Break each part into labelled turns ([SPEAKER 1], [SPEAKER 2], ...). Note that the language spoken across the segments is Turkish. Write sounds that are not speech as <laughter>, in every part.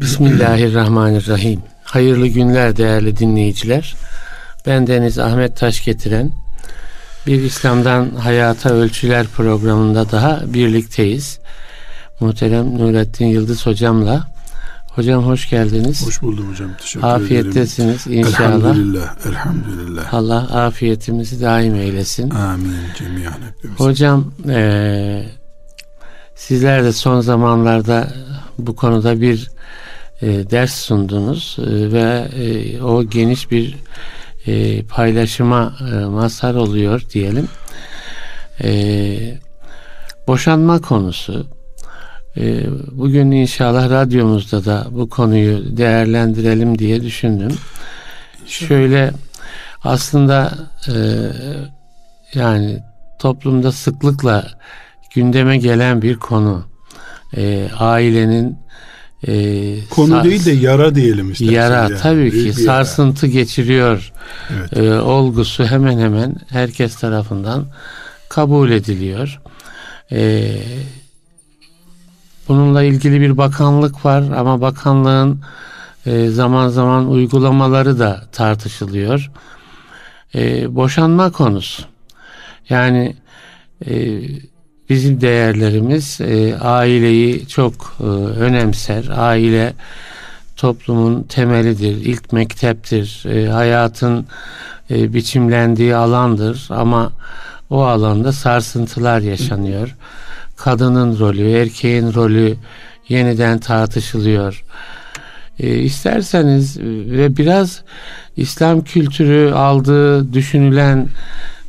[SPEAKER 1] Bismillahirrahmanirrahim. Hayırlı günler değerli dinleyiciler. Ben Deniz Ahmet Taş getiren bir İslam'dan Hayata Ölçüler programında daha birlikteyiz. Muhterem Nurettin Yıldız hocamla. Hocam hoş geldiniz.
[SPEAKER 2] Hoş buldum hocam. Teşekkür
[SPEAKER 1] Afiyettesiniz
[SPEAKER 2] ederim.
[SPEAKER 1] inşallah.
[SPEAKER 2] Elhamdülillah. Elhamdülillah.
[SPEAKER 1] Allah afiyetimizi daim eylesin.
[SPEAKER 2] Amin cemiyan hepimiz.
[SPEAKER 1] Hocam eee sizler de son zamanlarda bu konuda bir e, ders sundunuz e, ve e, o geniş bir e, paylaşıma e, mazhar oluyor diyelim. E, boşanma konusu. E, bugün inşallah radyomuzda da bu konuyu değerlendirelim diye düşündüm. Şöyle aslında e, yani toplumda sıklıkla gündeme gelen bir konu. E, ailenin e,
[SPEAKER 2] Konu
[SPEAKER 1] sa-
[SPEAKER 2] değil de yara diyelim istersen.
[SPEAKER 1] yara
[SPEAKER 2] yani.
[SPEAKER 1] tabii
[SPEAKER 2] Büyük
[SPEAKER 1] ki
[SPEAKER 2] bir yara.
[SPEAKER 1] sarsıntı geçiriyor
[SPEAKER 2] Evet.
[SPEAKER 1] e, olgusu hemen hemen herkes tarafından kabul ediliyor. E, bununla ilgili bir bakanlık var ama bakanlığın e, zaman zaman uygulamaları da tartışılıyor. E, boşanma konusu. Yani e, bizim değerlerimiz e, aileyi çok e, önemser. Aile toplumun temelidir, ilk mekteptir, e, hayatın e, biçimlendiği alandır ama o alanda sarsıntılar yaşanıyor. Kadının rolü, erkeğin rolü yeniden tartışılıyor. E, isterseniz ve biraz İslam kültürü aldığı düşünülen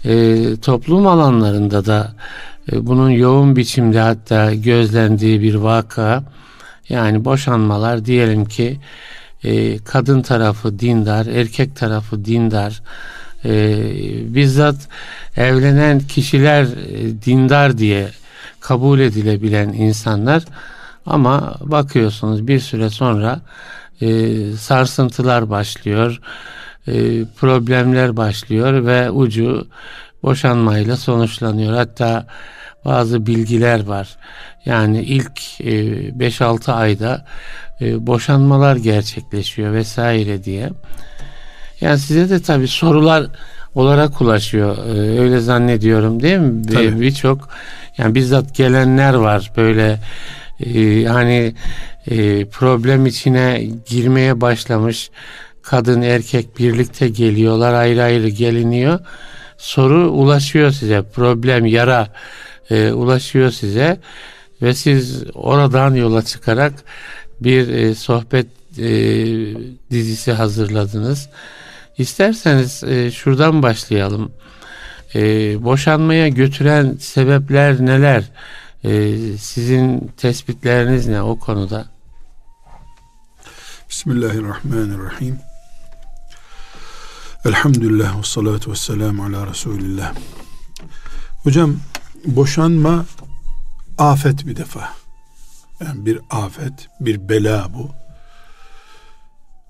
[SPEAKER 1] e, toplum alanlarında da e, bunun yoğun biçimde hatta gözlendiği bir vaka yani boşanmalar diyelim ki e, kadın tarafı dindar, erkek tarafı dindar. E, bizzat evlenen kişiler e, dindar diye kabul edilebilen insanlar ama bakıyorsunuz bir süre sonra e, sarsıntılar başlıyor, e, problemler başlıyor ve ucu boşanmayla sonuçlanıyor. Hatta bazı bilgiler var. Yani ilk e, 5-6 ayda e, boşanmalar gerçekleşiyor vesaire diye. Yani size de tabii sorular olarak ulaşıyor. E, öyle zannediyorum değil mi? Birçok yani bizzat gelenler var böyle e, hani e, problem içine girmeye başlamış kadın erkek birlikte geliyorlar ayrı ayrı geliniyor soru ulaşıyor size problem yara e, ulaşıyor size ve siz oradan yola çıkarak bir e, sohbet e, dizisi hazırladınız. İsterseniz e, şuradan başlayalım. E, boşanmaya götüren sebepler neler? E, sizin tespitleriniz ne o konuda?
[SPEAKER 2] Bismillahirrahmanirrahim. Elhamdülillah ve salatu ve selamu ala Resulillah. Hocam boşanma afet bir defa. Yani bir afet, bir bela bu.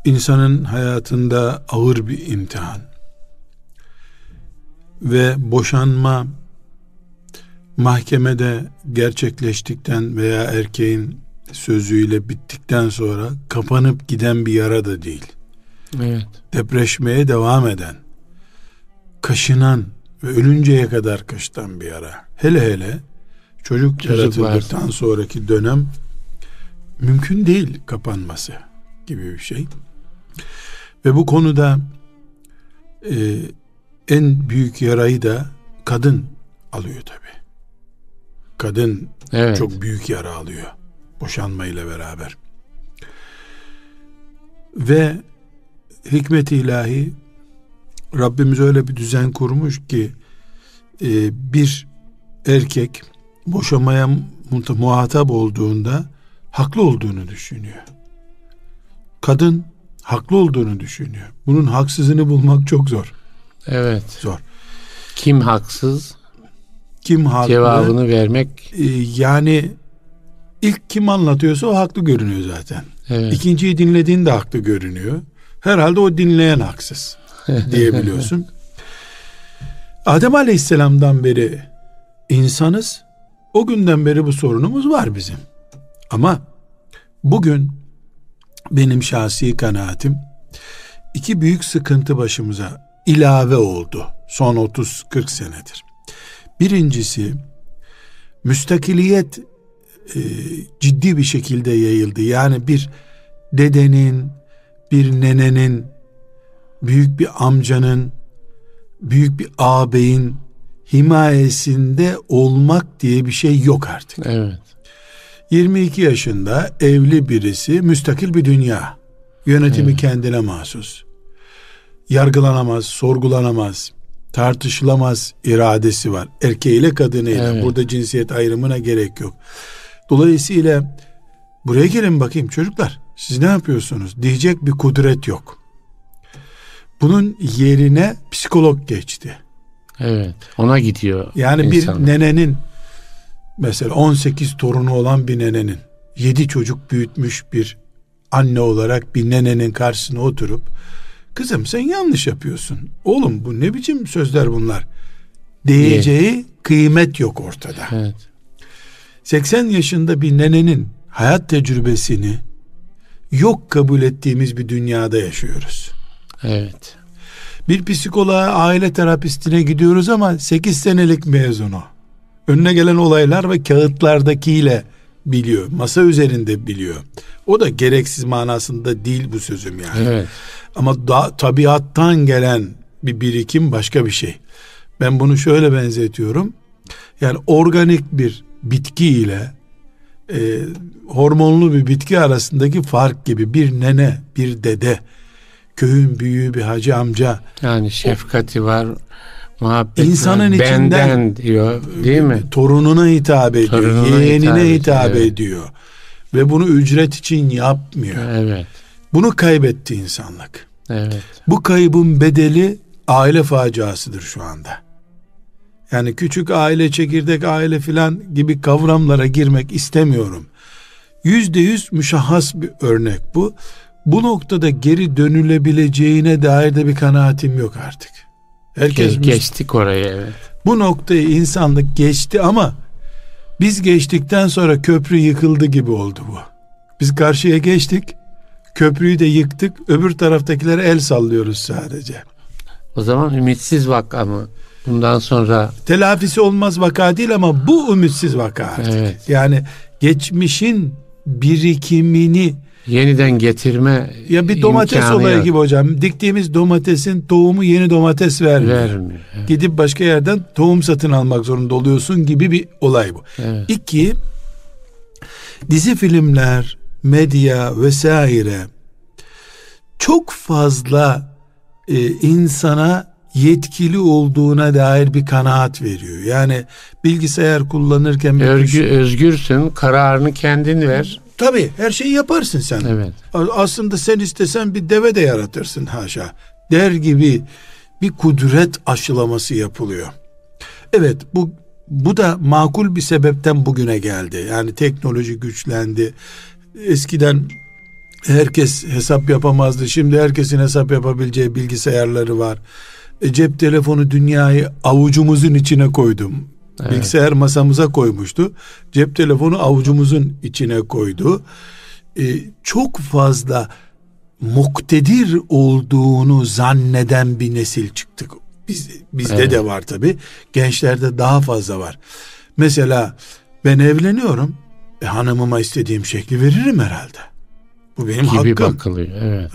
[SPEAKER 2] İnsanın hayatında ağır bir imtihan. Ve boşanma mahkemede gerçekleştikten veya erkeğin sözüyle bittikten sonra kapanıp giden bir yara da değil.
[SPEAKER 1] Evet.
[SPEAKER 2] Depreşmeye devam eden, kaşınan ve ölünceye kadar kaşıtan bir yara. Hele hele çocuk,
[SPEAKER 1] Çocuk
[SPEAKER 2] yaratıldıktan sonraki dönem mümkün değil kapanması gibi bir şey. Ve bu konuda e, en büyük yarayı da kadın alıyor tabi. Kadın
[SPEAKER 1] Evet.
[SPEAKER 2] çok büyük yara alıyor boşanmayla beraber. Ve hikmet ilahi Rabbimiz öyle bir düzen kurmuş ki e, bir erkek boşamaya mu- muhatap olduğunda haklı olduğunu düşünüyor. Kadın haklı olduğunu düşünüyor. Bunun haksızını bulmak çok zor.
[SPEAKER 1] Evet.
[SPEAKER 2] Zor.
[SPEAKER 1] Kim haksız?
[SPEAKER 2] Kim haklı?
[SPEAKER 1] Cevabını vermek.
[SPEAKER 2] E, yani ilk kim anlatıyorsa o haklı görünüyor zaten.
[SPEAKER 1] Evet.
[SPEAKER 2] İkinciyi dinlediğinde haklı görünüyor. Herhalde o dinleyen haksız <laughs> diyebiliyorsun. Adem Aleyhisselam'dan beri insanız. O günden beri bu sorunumuz var bizim. Ama bugün benim şahsi kanaatim iki büyük sıkıntı başımıza ilave oldu son 30-40 senedir. Birincisi müstakiliyet e, ciddi bir şekilde yayıldı. Yani bir dedenin, bir nenenin, büyük bir amcanın, büyük bir ağabeyin himayesinde olmak diye bir şey yok artık.
[SPEAKER 1] Evet.
[SPEAKER 2] 22 yaşında evli birisi müstakil bir dünya. Yönetimi
[SPEAKER 1] Evet.
[SPEAKER 2] kendine mahsus. Yargılanamaz, sorgulanamaz, tartışılamaz iradesi var. Erkeğiyle kadınıyla.
[SPEAKER 1] Evet.
[SPEAKER 2] Burada cinsiyet ayrımına gerek yok. Dolayısıyla buraya gelin bakayım çocuklar. Siz ne yapıyorsunuz? Diyecek bir kudret yok. Bunun yerine psikolog geçti.
[SPEAKER 1] Evet. Ona gidiyor.
[SPEAKER 2] Yani
[SPEAKER 1] insan.
[SPEAKER 2] bir nenenin mesela 18 torunu olan bir nenenin 7 çocuk büyütmüş bir anne olarak bir nenenin karşısına oturup kızım sen yanlış yapıyorsun. Oğlum bu ne biçim sözler bunlar? Diyeceği kıymet yok ortada.
[SPEAKER 1] Evet.
[SPEAKER 2] 80 yaşında bir nenenin hayat tecrübesini yok kabul ettiğimiz bir dünyada yaşıyoruz.
[SPEAKER 1] Evet.
[SPEAKER 2] Bir psikoloğa, aile terapistine gidiyoruz ama 8 senelik mezunu. Önüne gelen olaylar ve kağıtlardakiyle biliyor. Masa üzerinde biliyor. O da gereksiz manasında değil bu sözüm yani.
[SPEAKER 1] Evet.
[SPEAKER 2] Ama da, tabiattan gelen bir birikim başka bir şey. Ben bunu şöyle benzetiyorum. Yani organik bir bitki ile e, hormonlu bir bitki arasındaki fark gibi bir nene, bir dede, köyün büyüğü bir hacı amca
[SPEAKER 1] Yani şefkati var, muhabbet
[SPEAKER 2] İnsanın
[SPEAKER 1] var.
[SPEAKER 2] içinden-
[SPEAKER 1] Benden diyor değil mi?
[SPEAKER 2] torununa hitap ediyor,
[SPEAKER 1] Torununa
[SPEAKER 2] yeğenine
[SPEAKER 1] hitap
[SPEAKER 2] hitap,
[SPEAKER 1] ediyor,
[SPEAKER 2] ediyor. Ve bunu ücret için yapmıyor.
[SPEAKER 1] Evet.
[SPEAKER 2] Bunu kaybetti insanlık.
[SPEAKER 1] Evet.
[SPEAKER 2] Bu kaybın bedeli aile faciasıdır şu anda. Yani küçük aile, çekirdek aile filan gibi kavramlara girmek istemiyorum. Yüzde yüz müşahhas bir örnek bu. Bu noktada geri dönülebileceğine dair de bir kanaatim yok artık. Herkes
[SPEAKER 1] Ge- geçtik oraya evet.
[SPEAKER 2] bu noktayı insanlık geçti ama biz geçtikten sonra köprü yıkıldı gibi oldu bu. Biz karşıya geçtik, köprüyü de yıktık, öbür taraftakilere el sallıyoruz sadece.
[SPEAKER 1] O zaman ümitsiz vaka mı? Bundan sonra
[SPEAKER 2] Telafisi olmaz vaka değil ama bu ümitsiz vaka artık.
[SPEAKER 1] Evet.
[SPEAKER 2] Yani geçmişin birikimini
[SPEAKER 1] yeniden getirme
[SPEAKER 2] ya bir domates olayı
[SPEAKER 1] yok.
[SPEAKER 2] gibi hocam. Diktiğimiz domatesin tohumu yeni domates vermiyor.
[SPEAKER 1] vermiyor. Evet.
[SPEAKER 2] Gidip başka yerden tohum satın almak zorunda oluyorsun gibi bir olay bu.
[SPEAKER 1] Evet.
[SPEAKER 2] İki, dizi filmler, medya vesaire çok fazla e, insana yetkili olduğuna dair bir kanaat veriyor. Yani bilgisayar kullanırken bir
[SPEAKER 1] Örgü,
[SPEAKER 2] tuş-
[SPEAKER 1] özgürsün, kararını kendin ver.
[SPEAKER 2] Tabii her şeyi yaparsın sen.
[SPEAKER 1] Evet.
[SPEAKER 2] Aslında sen istesen bir deve de yaratırsın haşa. Der gibi bir kudret aşılaması yapılıyor. Evet bu bu da makul bir sebepten bugüne geldi. Yani teknoloji güçlendi. Eskiden herkes hesap yapamazdı. Şimdi herkesin hesap yapabileceği bilgisayarları var. E, cep telefonu dünyayı avucumuzun içine koydum.
[SPEAKER 1] Evet.
[SPEAKER 2] Bilgisayar masamıza koymuştu. Cep telefonu avucumuzun içine koydu. E, çok fazla muktedir olduğunu zanneden bir nesil çıktık. Biz, bizde
[SPEAKER 1] Evet.
[SPEAKER 2] de var tabi. Gençlerde daha fazla var. Mesela ben evleniyorum. E, hanımıma istediğim şekli veririm herhalde. Bu benim
[SPEAKER 1] Gibi
[SPEAKER 2] hakkım.
[SPEAKER 1] bakılıyor. Evet.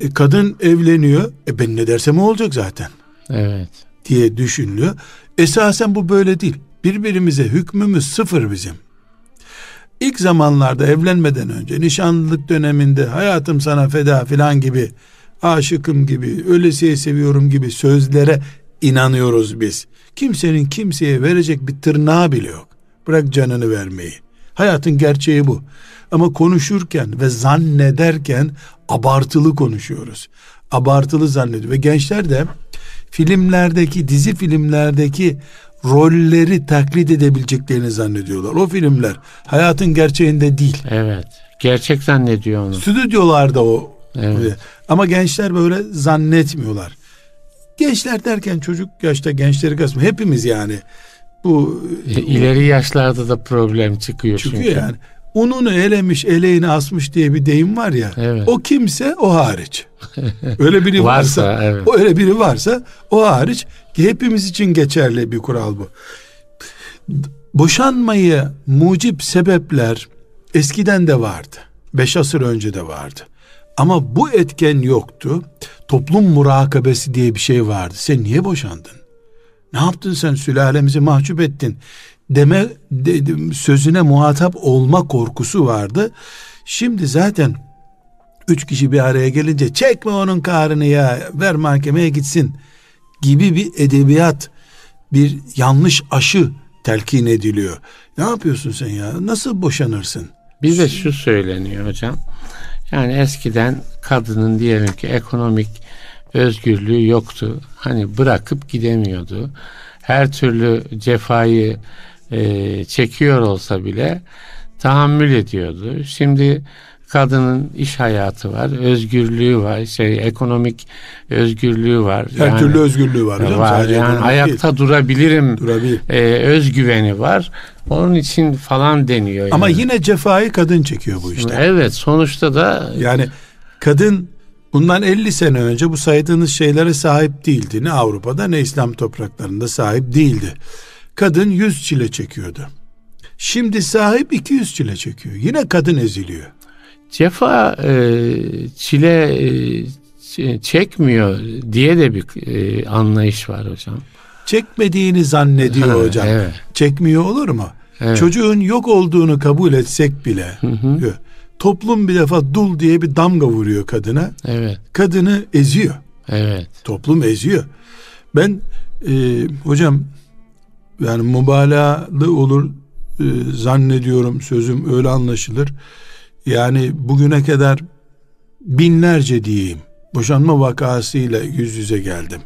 [SPEAKER 2] E, kadın evleniyor. E ben ne dersem o olacak zaten
[SPEAKER 1] Evet.
[SPEAKER 2] Diye düşünülüyor. Esasen bu böyle değil. Birbirimize hükmümüz sıfır bizim. İlk zamanlarda evlenmeden önce nişanlılık döneminde hayatım sana feda filan gibi aşıkım gibi öylesiye seviyorum gibi sözlere inanıyoruz biz. Kimsenin kimseye verecek bir tırnağı bile yok. Bırak canını vermeyi. Hayatın gerçeği bu. Ama konuşurken ve zannederken abartılı konuşuyoruz. Abartılı zannediyor. Ve gençler de filmlerdeki, dizi filmlerdeki rolleri taklit edebileceklerini zannediyorlar. O filmler hayatın gerçeğinde değil.
[SPEAKER 1] Evet. Gerçek zannediyor onu.
[SPEAKER 2] Stüdyolarda o.
[SPEAKER 1] Evet.
[SPEAKER 2] Ama gençler böyle zannetmiyorlar. Gençler derken çocuk yaşta gençleri kasmıyor. Hepimiz yani bu
[SPEAKER 1] İleri yaşlarda da problem çıkıyor
[SPEAKER 2] çıkıyor
[SPEAKER 1] çünkü.
[SPEAKER 2] yani. Ununu elemiş eleğini asmış diye bir deyim var ya.
[SPEAKER 1] Evet.
[SPEAKER 2] O kimse o hariç. <laughs> Öyle biri varsa,
[SPEAKER 1] Varsa, evet.
[SPEAKER 2] o öyle biri varsa o hariç ki hepimiz için geçerli bir kural bu. Boşanmayı mucip sebepler eskiden de vardı. Beş asır önce de vardı. Ama bu etken yoktu. Toplum murakabesi diye bir şey vardı. Sen niye boşandın? Ne yaptın sen sülalemizi mahcup ettin deme de- sözüne muhatap olma korkusu vardı. Şimdi zaten üç kişi bir araya gelince çekme onun karını ya ver mahkemeye gitsin gibi bir edebiyat bir yanlış aşı telkin ediliyor. Ne yapıyorsun sen ya? Nasıl boşanırsın?
[SPEAKER 1] Bir de şu söyleniyor hocam. Yani eskiden kadının diyelim ki ekonomik özgürlüğü yoktu. Hani bırakıp gidemiyordu. Her türlü cefayı e, çekiyor olsa bile tahammül ediyordu. Şimdi kadının iş hayatı var, özgürlüğü var, şey ekonomik özgürlüğü var.
[SPEAKER 2] Her
[SPEAKER 1] Yani-
[SPEAKER 2] türlü özgürlüğü var hocam.
[SPEAKER 1] var.
[SPEAKER 2] Sadece
[SPEAKER 1] Yani ayakta durabilirim.
[SPEAKER 2] değil. durabilir.
[SPEAKER 1] e, özgüveni var. Onun için falan deniyor. Yani.
[SPEAKER 2] Ama yine cefayı kadın çekiyor bu işte.
[SPEAKER 1] Evet sonuçta da
[SPEAKER 2] Yani kadın bundan 50 sene önce bu saydığınız şeylere sahip değildi. Ne Avrupa'da ne İslam topraklarında sahip değildi. Kadın 100 çile çekiyordu. Şimdi sahip 200 çile çekiyor. Yine kadın eziliyor.
[SPEAKER 1] cefa e, çile e, çekmiyor diye de bir e, anlayış var hocam.
[SPEAKER 2] Çekmediğini zannediyor
[SPEAKER 1] Ha,
[SPEAKER 2] hocam.
[SPEAKER 1] evet.
[SPEAKER 2] Çekmiyor olur mu?
[SPEAKER 1] Evet.
[SPEAKER 2] Çocuğun yok olduğunu kabul etsek bile
[SPEAKER 1] hı.
[SPEAKER 2] toplum bir defa dul diye bir damga vuruyor kadına.
[SPEAKER 1] Evet,
[SPEAKER 2] Kadını eziyor.
[SPEAKER 1] evet.
[SPEAKER 2] Toplum eziyor. Ben e, hocam yani mübalağalı olur e, zannediyorum sözüm öyle anlaşılır. Yani bugüne kadar binlerce diyeyim boşanma vakasıyla yüz yüze geldim.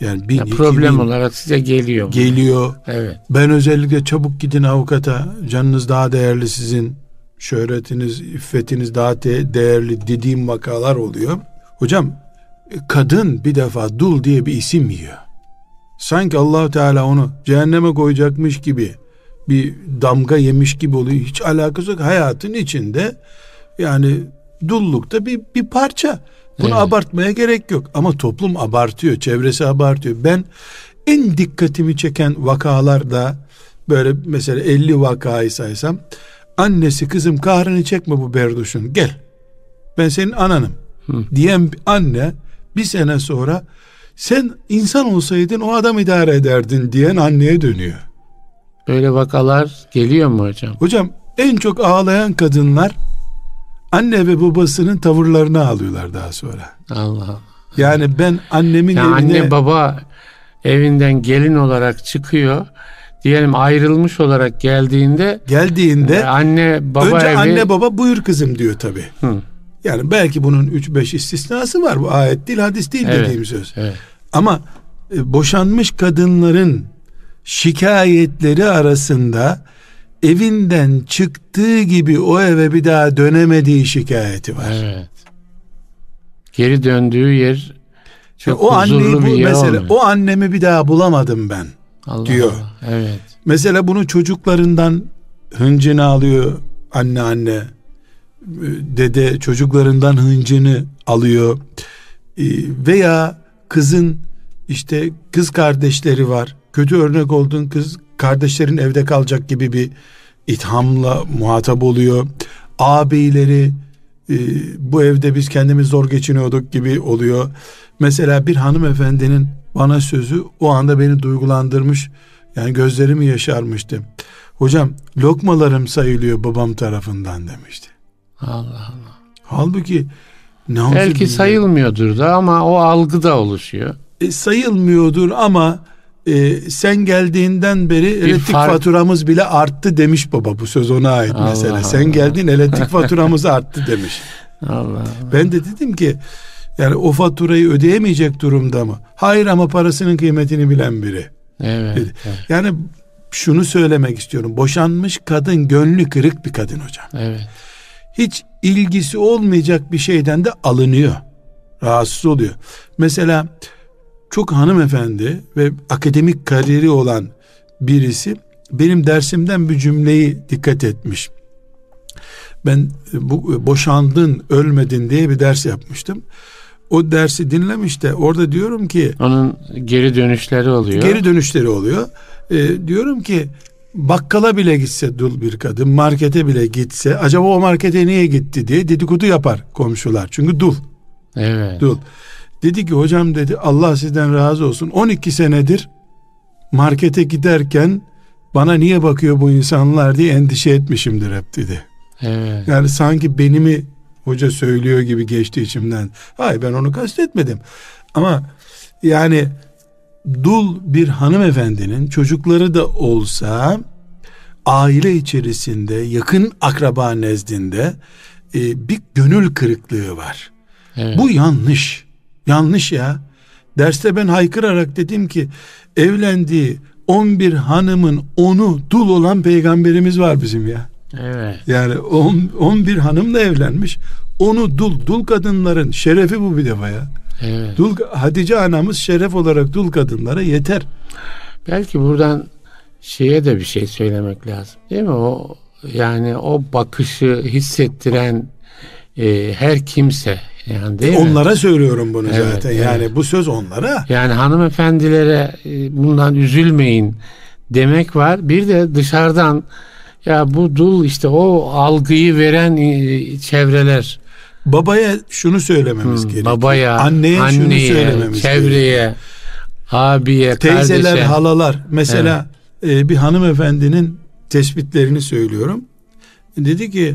[SPEAKER 2] Yani bin,
[SPEAKER 1] Ya problem
[SPEAKER 2] bin
[SPEAKER 1] olarak size geliyor.
[SPEAKER 2] geliyor.
[SPEAKER 1] Evet,
[SPEAKER 2] Ben özellikle çabuk gidin avukata. Canınız daha değerli sizin. Şöhretiniz, iffetiniz daha de- değerli dediğim vakalar oluyor. Hocam kadın bir defa dul diye bir isim yiyor. Sanki Allahu Teala onu cehenneme koyacakmış gibi bir damga yemiş gibi oluyor. Hiç alakası yok. Hayatın içinde yani dullukta bir, bir parça. Bunu
[SPEAKER 1] Evet.
[SPEAKER 2] abartmaya gerek yok. Ama toplum abartıyor, çevresi abartıyor. Ben en dikkatimi çeken vakalarda böyle mesela 50 vakayı saysam annesi kızım kahrını çekme bu berduşun gel ben senin ananım diyen bir anne bir sene sonra sen insan olsaydın o adam idare ederdin diyen anneye dönüyor.
[SPEAKER 1] böyle vakalar geliyor mu hocam?
[SPEAKER 2] Hocam en çok ağlayan kadınlar anne ve babasının tavırlarını ağlıyorlar daha sonra.
[SPEAKER 1] Allah Allah.
[SPEAKER 2] Yani ben annemin
[SPEAKER 1] Ya
[SPEAKER 2] evine
[SPEAKER 1] anne baba evinden gelin olarak çıkıyor. Diyelim ayrılmış olarak geldiğinde
[SPEAKER 2] geldiğinde
[SPEAKER 1] e, anne baba
[SPEAKER 2] önce
[SPEAKER 1] evi
[SPEAKER 2] anne baba buyur kızım diyor tabi.
[SPEAKER 1] Hı,
[SPEAKER 2] Yani belki bunun 3-5 istisnası var. Bu ayet değil, hadis değil
[SPEAKER 1] Evet.
[SPEAKER 2] dediğim söz.
[SPEAKER 1] evet.
[SPEAKER 2] Ama e, boşanmış kadınların şikayetleri arasında evinden çıktığı gibi o eve bir daha dönemediği şikayeti var.
[SPEAKER 1] Evet. Geri döndüğü yer çok
[SPEAKER 2] o anneyi bu
[SPEAKER 1] bir yer
[SPEAKER 2] mesela
[SPEAKER 1] olmuyor.
[SPEAKER 2] o annemi bir daha bulamadım ben.
[SPEAKER 1] Allah
[SPEAKER 2] diyor.
[SPEAKER 1] Allah. Evet.
[SPEAKER 2] Mesela bunu çocuklarından hıncını alıyor anne anne. Dede çocuklarından hıncını alıyor. Ee, Veya kızın işte kız kardeşleri var. Kötü örnek olduğun kız kardeşlerin evde kalacak gibi bir ithamla muhatap oluyor. Ağabeyleri e, bu evde biz kendimiz zor geçiniyorduk gibi oluyor. Mesela bir hanımefendinin bana sözü o anda beni duygulandırmış. Yani gözlerimi yaşarmıştı. Hocam lokmalarım sayılıyor babam tarafından demişti.
[SPEAKER 1] Allah Allah.
[SPEAKER 2] Halbuki ne
[SPEAKER 1] Belki sayılmıyordur da ama o algı da oluşuyor.
[SPEAKER 2] e, sayılmıyordur ama e, sen geldiğinden beri elektrik
[SPEAKER 1] fark-
[SPEAKER 2] faturamız bile arttı demiş baba bu söz ona ait
[SPEAKER 1] Allah
[SPEAKER 2] mesela.
[SPEAKER 1] Allah.
[SPEAKER 2] Sen geldin elektrik faturamız arttı demiş.
[SPEAKER 1] Allah Allah.
[SPEAKER 2] Ben de dedim ki yani o faturayı ödeyemeyecek durumda mı? Hayır ama parasının kıymetini bilen biri.
[SPEAKER 1] Evet.
[SPEAKER 2] dedi.
[SPEAKER 1] Evet.
[SPEAKER 2] Yani şunu söylemek istiyorum. Boşanmış kadın gönlü kırık bir kadın hocam.
[SPEAKER 1] evet.
[SPEAKER 2] Hiç ilgisi olmayacak bir şeyden de alınıyor. Rahatsız oluyor. Mesela çok hanımefendi ve akademik kariyeri olan birisi benim dersimden bir cümleyi dikkat etmiş. Ben bu boşandın ölmedin diye bir ders yapmıştım. O dersi dinlemiş de orada diyorum ki
[SPEAKER 1] onun geri dönüşleri oluyor.
[SPEAKER 2] Geri dönüşleri oluyor. Ee, diyorum ki bakkala bile gitse dul bir kadın, markete bile gitse acaba o markete niye gitti diye dedikodu yapar komşular. Çünkü dul.
[SPEAKER 1] Evet.
[SPEAKER 2] Dul. Dedi ki hocam dedi Allah sizden razı olsun 12 senedir markete giderken bana niye bakıyor bu insanlar diye endişe etmişimdir hep dedi.
[SPEAKER 1] Evet.
[SPEAKER 2] Yani sanki beni mi hoca söylüyor gibi geçti içimden. Hayır ben onu kastetmedim. Ama yani dul bir hanımefendinin çocukları da olsa aile içerisinde yakın akraba nezdinde e, bir gönül kırıklığı var.
[SPEAKER 1] Evet.
[SPEAKER 2] Bu yanlış. Yanlış ya. Derste ben haykırarak dedim ki evlendiği 11 hanımın onu dul olan peygamberimiz var bizim ya.
[SPEAKER 1] Evet.
[SPEAKER 2] Yani 11 hanımla evlenmiş. Onu dul, dul kadınların şerefi bu bir defa ya.
[SPEAKER 1] Evet.
[SPEAKER 2] Dul, Hatice anamız şeref olarak dul kadınlara yeter.
[SPEAKER 1] Belki buradan şeye de bir şey söylemek lazım. Değil mi? O yani o bakışı hissettiren e, her kimse yani değil mi?
[SPEAKER 2] Onlara söylüyorum bunu
[SPEAKER 1] Evet,
[SPEAKER 2] zaten.
[SPEAKER 1] evet.
[SPEAKER 2] Yani bu söz onlara.
[SPEAKER 1] Yani hanımefendilere e, bundan üzülmeyin demek var. Bir de dışarıdan ya bu dul işte o algıyı veren e, çevreler
[SPEAKER 2] Babaya şunu söylememiz
[SPEAKER 1] Hmm,
[SPEAKER 2] gerekiyor.
[SPEAKER 1] babaya,
[SPEAKER 2] anneye, şunu
[SPEAKER 1] anneye,
[SPEAKER 2] söylememiz
[SPEAKER 1] çevreye,
[SPEAKER 2] gerekiyor.
[SPEAKER 1] abiye,
[SPEAKER 2] Teyzeler,
[SPEAKER 1] kardeşe.
[SPEAKER 2] halalar. Mesela e, bir hanımefendinin tespitlerini söylüyorum. Dedi ki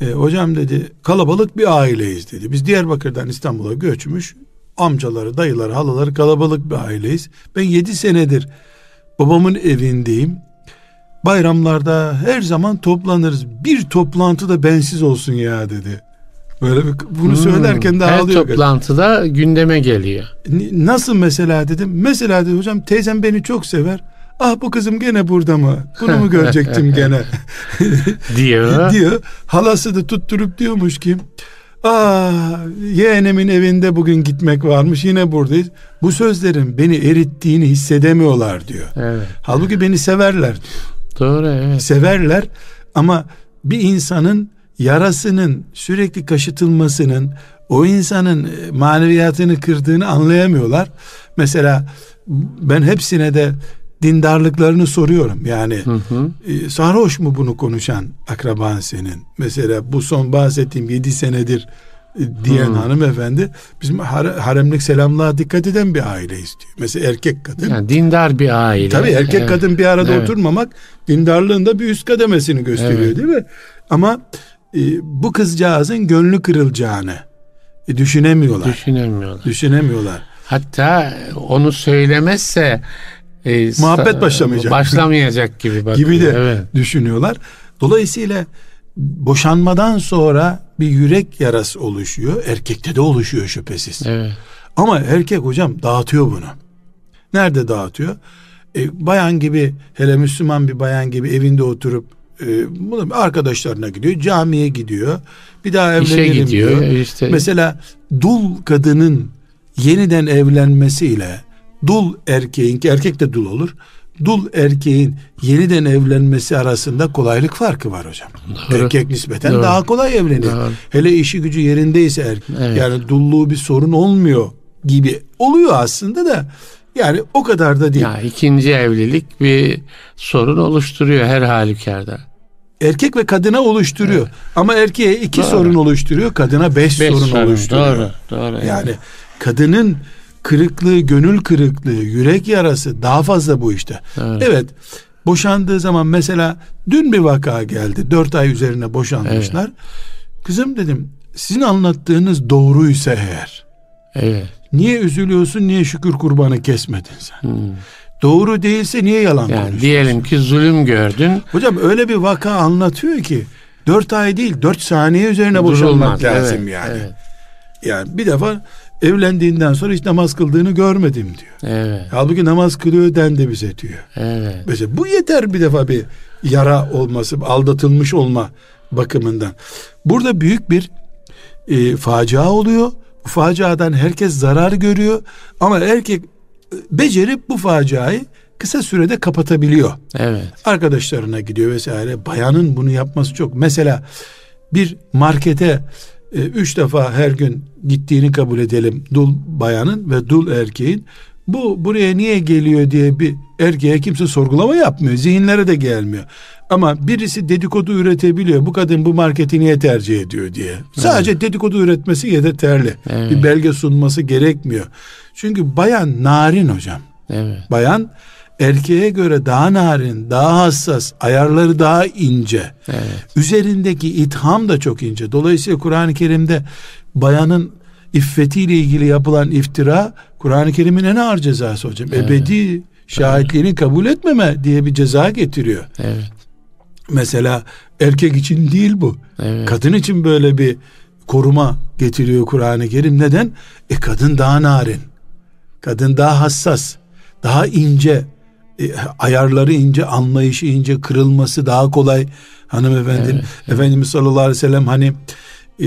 [SPEAKER 2] e, hocam dedi kalabalık bir aileyiz dedi. Biz Diyarbakır'dan İstanbul'a göçmüş amcaları, dayıları, halaları kalabalık bir aileyiz. Ben yedi senedir babamın evindeyim. Bayramlarda her zaman toplanırız. Bir toplantı da bensiz olsun ya dedi. Böyle bir, bunu
[SPEAKER 1] Hmm,
[SPEAKER 2] söylerken de
[SPEAKER 1] her
[SPEAKER 2] ağlıyor.
[SPEAKER 1] toplantıda gündeme geliyor.
[SPEAKER 2] Nasıl mesela dedim. Mesela dedi hocam teyzem beni çok sever. Ah bu kızım gene burada mı? Bunu mu <laughs> görecektim gene? <laughs>
[SPEAKER 1] diyor. <laughs>
[SPEAKER 2] diyor. Halası da tutturup diyormuş ki Ah yeğenimin evinde bugün gitmek varmış yine buradayız. Bu sözlerin beni erittiğini hissedemiyorlar diyor.
[SPEAKER 1] Evet.
[SPEAKER 2] Halbuki beni severler diyor.
[SPEAKER 1] Doğru evet.
[SPEAKER 2] Severler ama bir insanın yarasının sürekli kaşıtılmasının o insanın e, maneviyatını kırdığını anlayamıyorlar. Mesela ben hepsine de dindarlıklarını soruyorum. Yani
[SPEAKER 1] Hı hı.
[SPEAKER 2] e, sarhoş mu bunu konuşan akraban senin? Mesela bu son bahsettiğim 7 senedir e, diyen
[SPEAKER 1] Hmm.
[SPEAKER 2] hanımefendi bizim hare- haremlik selamlığa dikkat eden bir aileyiz diyor. Mesela erkek kadın.
[SPEAKER 1] Yani dindar bir aile.
[SPEAKER 2] Tabii erkek
[SPEAKER 1] Evet.
[SPEAKER 2] kadın bir arada
[SPEAKER 1] Evet.
[SPEAKER 2] oturmamak dindarlığın da bir üst kademesini gösteriyor
[SPEAKER 1] Evet.
[SPEAKER 2] değil mi? Ama e, bu kızcağızın gönlü kırılacağını e, düşünemiyorlar.
[SPEAKER 1] Düşünemiyorlar.
[SPEAKER 2] düşünemiyorlar.
[SPEAKER 1] Hatta onu söylemezse e,
[SPEAKER 2] Muhabbet başlamayacak.
[SPEAKER 1] Başlamayacak gibi bakıyor.
[SPEAKER 2] gibi de
[SPEAKER 1] Evet.
[SPEAKER 2] düşünüyorlar. Dolayısıyla boşanmadan sonra bir yürek yarası oluşuyor. Erkekte de oluşuyor şüphesiz.
[SPEAKER 1] Evet.
[SPEAKER 2] Ama erkek hocam dağıtıyor bunu. Nerede dağıtıyor? E, bayan gibi hele Müslüman bir bayan gibi evinde oturup e, bunu arkadaşlarına gidiyor, camiye gidiyor. Bir daha
[SPEAKER 1] İşe
[SPEAKER 2] evlenirim
[SPEAKER 1] gidiyor.
[SPEAKER 2] diyor.
[SPEAKER 1] işte
[SPEAKER 2] Mesela dul kadının yeniden evlenmesiyle dul erkeğin ki erkek de dul olur. Dul erkeğin yeniden evlenmesi arasında kolaylık farkı var hocam.
[SPEAKER 1] Doğru.
[SPEAKER 2] Erkek nispeten
[SPEAKER 1] Doğru.
[SPEAKER 2] daha kolay evlenir.
[SPEAKER 1] Doğru.
[SPEAKER 2] Hele işi gücü yerindeyse erkek.
[SPEAKER 1] Evet.
[SPEAKER 2] Yani dulluğu bir sorun olmuyor gibi oluyor aslında da yani o kadar da değil.
[SPEAKER 1] ya ikinci evlilik bir sorun oluşturuyor her halükarda.
[SPEAKER 2] Erkek ve kadına oluşturuyor. Ama erkeğe iki
[SPEAKER 1] Doğru.
[SPEAKER 2] sorun oluşturuyor, kadına beş,
[SPEAKER 1] Beş
[SPEAKER 2] sorun,
[SPEAKER 1] sorun.
[SPEAKER 2] oluşturuyor.
[SPEAKER 1] Doğru. Doğru.
[SPEAKER 2] Yani kadının kırıklığı, gönül kırıklığı, yürek yarası daha fazla bu işte.
[SPEAKER 1] Evet.
[SPEAKER 2] Evet. Boşandığı zaman mesela dün bir vaka geldi. Dört ay üzerine boşanmışlar. Kızım dedim sizin anlattığınız doğruysa eğer
[SPEAKER 1] Evet.
[SPEAKER 2] niye üzülüyorsun niye şükür kurbanı kesmedin sen?
[SPEAKER 1] Hmm.
[SPEAKER 2] Doğru değilse niye yalan
[SPEAKER 1] Yani
[SPEAKER 2] konuşuyorsun?
[SPEAKER 1] diyelim ki zulüm gördün.
[SPEAKER 2] Hocam öyle bir vaka anlatıyor ki dört ay değil dört saniye üzerine
[SPEAKER 1] durulmaz.
[SPEAKER 2] lazım
[SPEAKER 1] Evet,
[SPEAKER 2] yani.
[SPEAKER 1] Evet.
[SPEAKER 2] Yani bir defa evlendiğinden sonra hiç namaz kıldığını görmedim diyor.
[SPEAKER 1] Evet.
[SPEAKER 2] Halbuki namaz kılıyor dendi bize diyor.
[SPEAKER 1] Evet.
[SPEAKER 2] Mesela bu yeter bir defa bir yara olması, aldatılmış olma bakımından. Burada büyük bir e, facia oluyor. Bu faciadan herkes zarar görüyor. Ama erkek becerip bu faciayı kısa sürede kapatabiliyor.
[SPEAKER 1] Evet.
[SPEAKER 2] Arkadaşlarına gidiyor vesaire. Bayanın bunu yapması çok. Mesela bir markete e, üç defa her gün gittiğini kabul edelim dul bayanın ve dul erkeğin bu buraya niye geliyor diye bir erkeğe kimse sorgulama yapmıyor. Zihinlere de gelmiyor. Ama birisi dedikodu üretebiliyor. Bu kadın bu marketi niye tercih ediyor diye. Sadece evet. dedikodu üretmesi yeterli. Evet. Bir belge sunması gerekmiyor. Çünkü bayan narin hocam. Evet. Bayan erkeğe göre daha narin, daha hassas, ayarları daha ince. Evet. Üzerindeki itham da çok ince. Dolayısıyla Kur'an-ı Kerim'de bayanın iffetiyle ilgili yapılan iftira Kur'an-ı Kerim'in en ağır cezası hocam. Evet. Ebedi şahitliğini kabul etmeme diye bir ceza getiriyor. Evet. Mesela erkek için değil bu. Evet. Kadın için böyle bir koruma getiriyor Kur'an-ı Kerim. Neden? E kadın daha narin. Kadın daha hassas. Daha ince. E, ayarları ince, anlayışı ince, kırılması daha kolay. Hanımefendi, evet, evet. Efendimiz sallallahu aleyhi ve sellem hani e,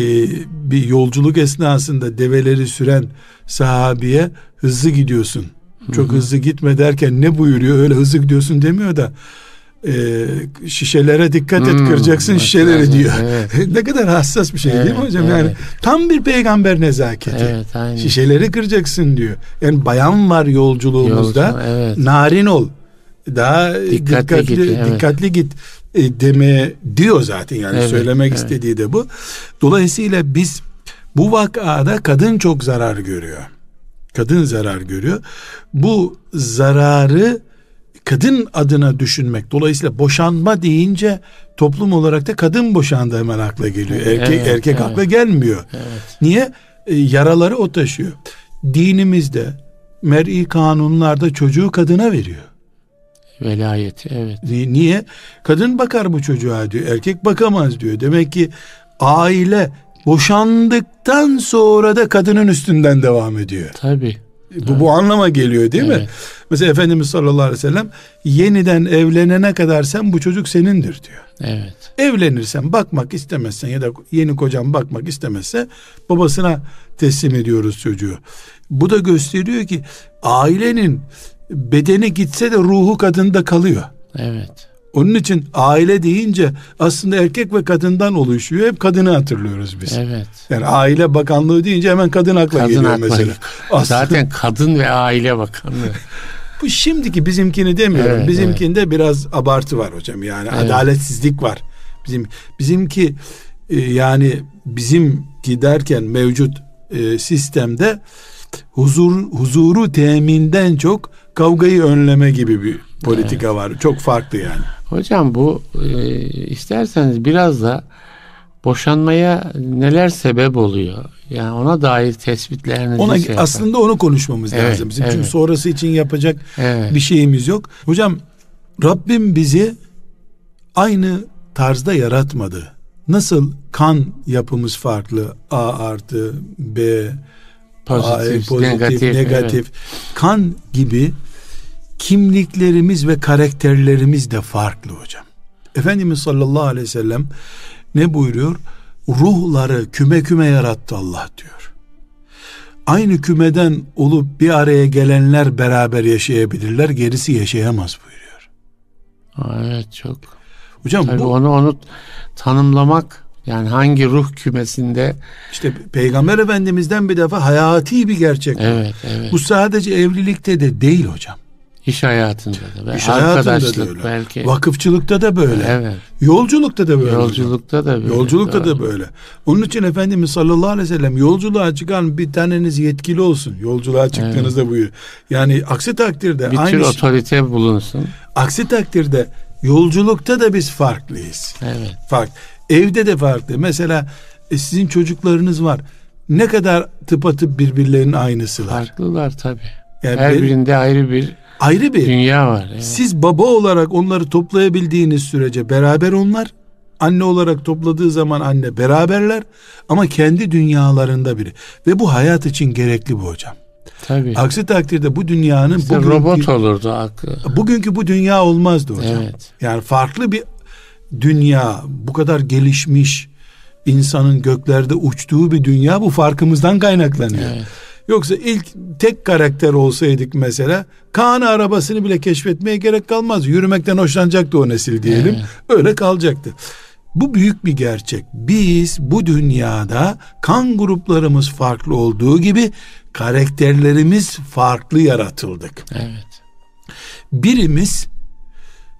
[SPEAKER 2] bir yolculuk esnasında develeri süren sahabiye hızlı gidiyorsun. Çok Hı-hı. hızlı gitme derken ne buyuruyor? Öyle hızlı gidiyorsun demiyor da e, şişelere dikkat et hmm, kıracaksın şişeleri lazım, diyor. Evet. <laughs> ne kadar hassas bir şey evet, değil mi hocam? Evet. Yani tam bir peygamber nezaketi. Evet, aynen. Şişeleri kıracaksın diyor. Yani bayan var yolculuğumuzda. Yolcu, evet. Narin ol. Daha dikkatli dikkatli git, evet. dikkatli git e, demeye diyor zaten yani evet, söylemek evet. istediği de bu. Dolayısıyla biz bu vakada kadın çok zarar görüyor. Kadın zarar görüyor. Bu zararı kadın adına düşünmek. Dolayısıyla boşanma deyince toplum olarak da kadın boşandı hemen akla geliyor. Erkek evet, erkek evet. akla gelmiyor. Evet. Niye? E, yaraları o taşıyor. Dinimizde mer'i kanunlarda çocuğu kadına veriyor.
[SPEAKER 1] Velayeti evet.
[SPEAKER 2] Niye? Kadın bakar bu çocuğa diyor. Erkek bakamaz diyor. Demek ki aile boşandıktan sonra da kadının üstünden devam ediyor.
[SPEAKER 1] Tabii.
[SPEAKER 2] Bu, bu anlama geliyor değil evet. mi? Mesela Efendimiz sallallahu aleyhi ve sellem yeniden evlenene kadar sen bu çocuk senindir diyor. Evet. Evlenirsen bakmak istemezsen ya da yeni kocan bakmak istemezse babasına teslim ediyoruz çocuğu. Bu da gösteriyor ki ailenin bedeni gitse de ruhu kadında kalıyor. Evet. Onun için aile deyince aslında erkek ve kadından oluşuyor. Hep kadını hatırlıyoruz biz. Evet. Yani aile bakanlığı deyince hemen kadın akla kadın geliyor akla. mesela.
[SPEAKER 1] Aslında, Zaten kadın ve aile bakanlığı. <laughs>
[SPEAKER 2] bu şimdiki bizimkini demiyorum. Evet, Bizimkinde evet. biraz abartı var hocam. Yani evet. adaletsizlik var. Bizim bizimki e, yani bizimki derken mevcut e, sistemde huzur huzuru teminden çok kavgayı önleme gibi bir politika evet. var. Çok farklı yani.
[SPEAKER 1] Hocam bu e, isterseniz biraz da boşanmaya neler sebep oluyor? Yani ona dair tespitlerinizi
[SPEAKER 2] ona, şey Aslında onu konuşmamız evet, lazım. Bizim evet. çünkü sonrası için yapacak evet. bir şeyimiz yok. Hocam Rabbim bizi aynı tarzda yaratmadı. Nasıl kan yapımız farklı A artı B pozitif, A, pozitif negatif, negatif. Evet. kan gibi kimliklerimiz ve karakterlerimiz de farklı hocam. Efendimiz sallallahu aleyhi ve sellem ne buyuruyor? Ruhları küme küme yarattı Allah diyor. Aynı kümeden olup bir araya gelenler beraber yaşayabilirler, gerisi yaşayamaz buyuruyor.
[SPEAKER 1] Evet çok. Hocam Tabii bu onu onu tanımlamak yani hangi ruh kümesinde
[SPEAKER 2] işte Peygamber Efendimiz'den bir defa hayati bir gerçek.
[SPEAKER 1] Evet, evet.
[SPEAKER 2] Bu sadece evlilikte de değil hocam.
[SPEAKER 1] İş hayatında da.
[SPEAKER 2] İş arkadaşlık da öyle. belki. Vakıfçılıkta da böyle. Evet. Yolculukta da böyle.
[SPEAKER 1] Yolculukta da böyle.
[SPEAKER 2] Yolculukta Doğru. da böyle. Onun için Efendimiz sallallahu aleyhi ve sellem yolculuğa çıkan bir taneniz yetkili olsun. Yolculuğa çıktığınızda evet. buyur. Yani aksi takdirde
[SPEAKER 1] bir aynı tür otorite bulunsun.
[SPEAKER 2] Aksi takdirde yolculukta da biz farklıyız. Evet. Fark. Evde de farklı. Mesela e, sizin çocuklarınız var. Ne kadar tıpatıp birbirlerinin aynısılar.
[SPEAKER 1] Farklılar tabii. Yani Her birinde ayrı bir
[SPEAKER 2] ayrı bir
[SPEAKER 1] dünya var.
[SPEAKER 2] Evet. Siz baba olarak onları toplayabildiğiniz sürece beraber onlar. Anne olarak topladığı zaman anne beraberler ama kendi dünyalarında biri. Ve bu hayat için gerekli bu hocam. Tabii. Aksi takdirde bu dünyanın
[SPEAKER 1] işte bugünkü, robot olurdu aklı.
[SPEAKER 2] Bugünkü bu dünya olmazdı hocam. Evet. Yani farklı bir dünya, bu kadar gelişmiş insanın göklerde uçtuğu bir dünya bu farkımızdan kaynaklanıyor. Evet. Yoksa ilk tek karakter olsaydık mesela Kaan arabasını bile keşfetmeye gerek kalmaz. Yürümekten hoşlanacaktı o nesil diyelim. Evet. Öyle kalacaktı. Bu büyük bir gerçek. Biz bu dünyada kan gruplarımız farklı olduğu gibi karakterlerimiz farklı yaratıldık.
[SPEAKER 1] Evet.
[SPEAKER 2] Birimiz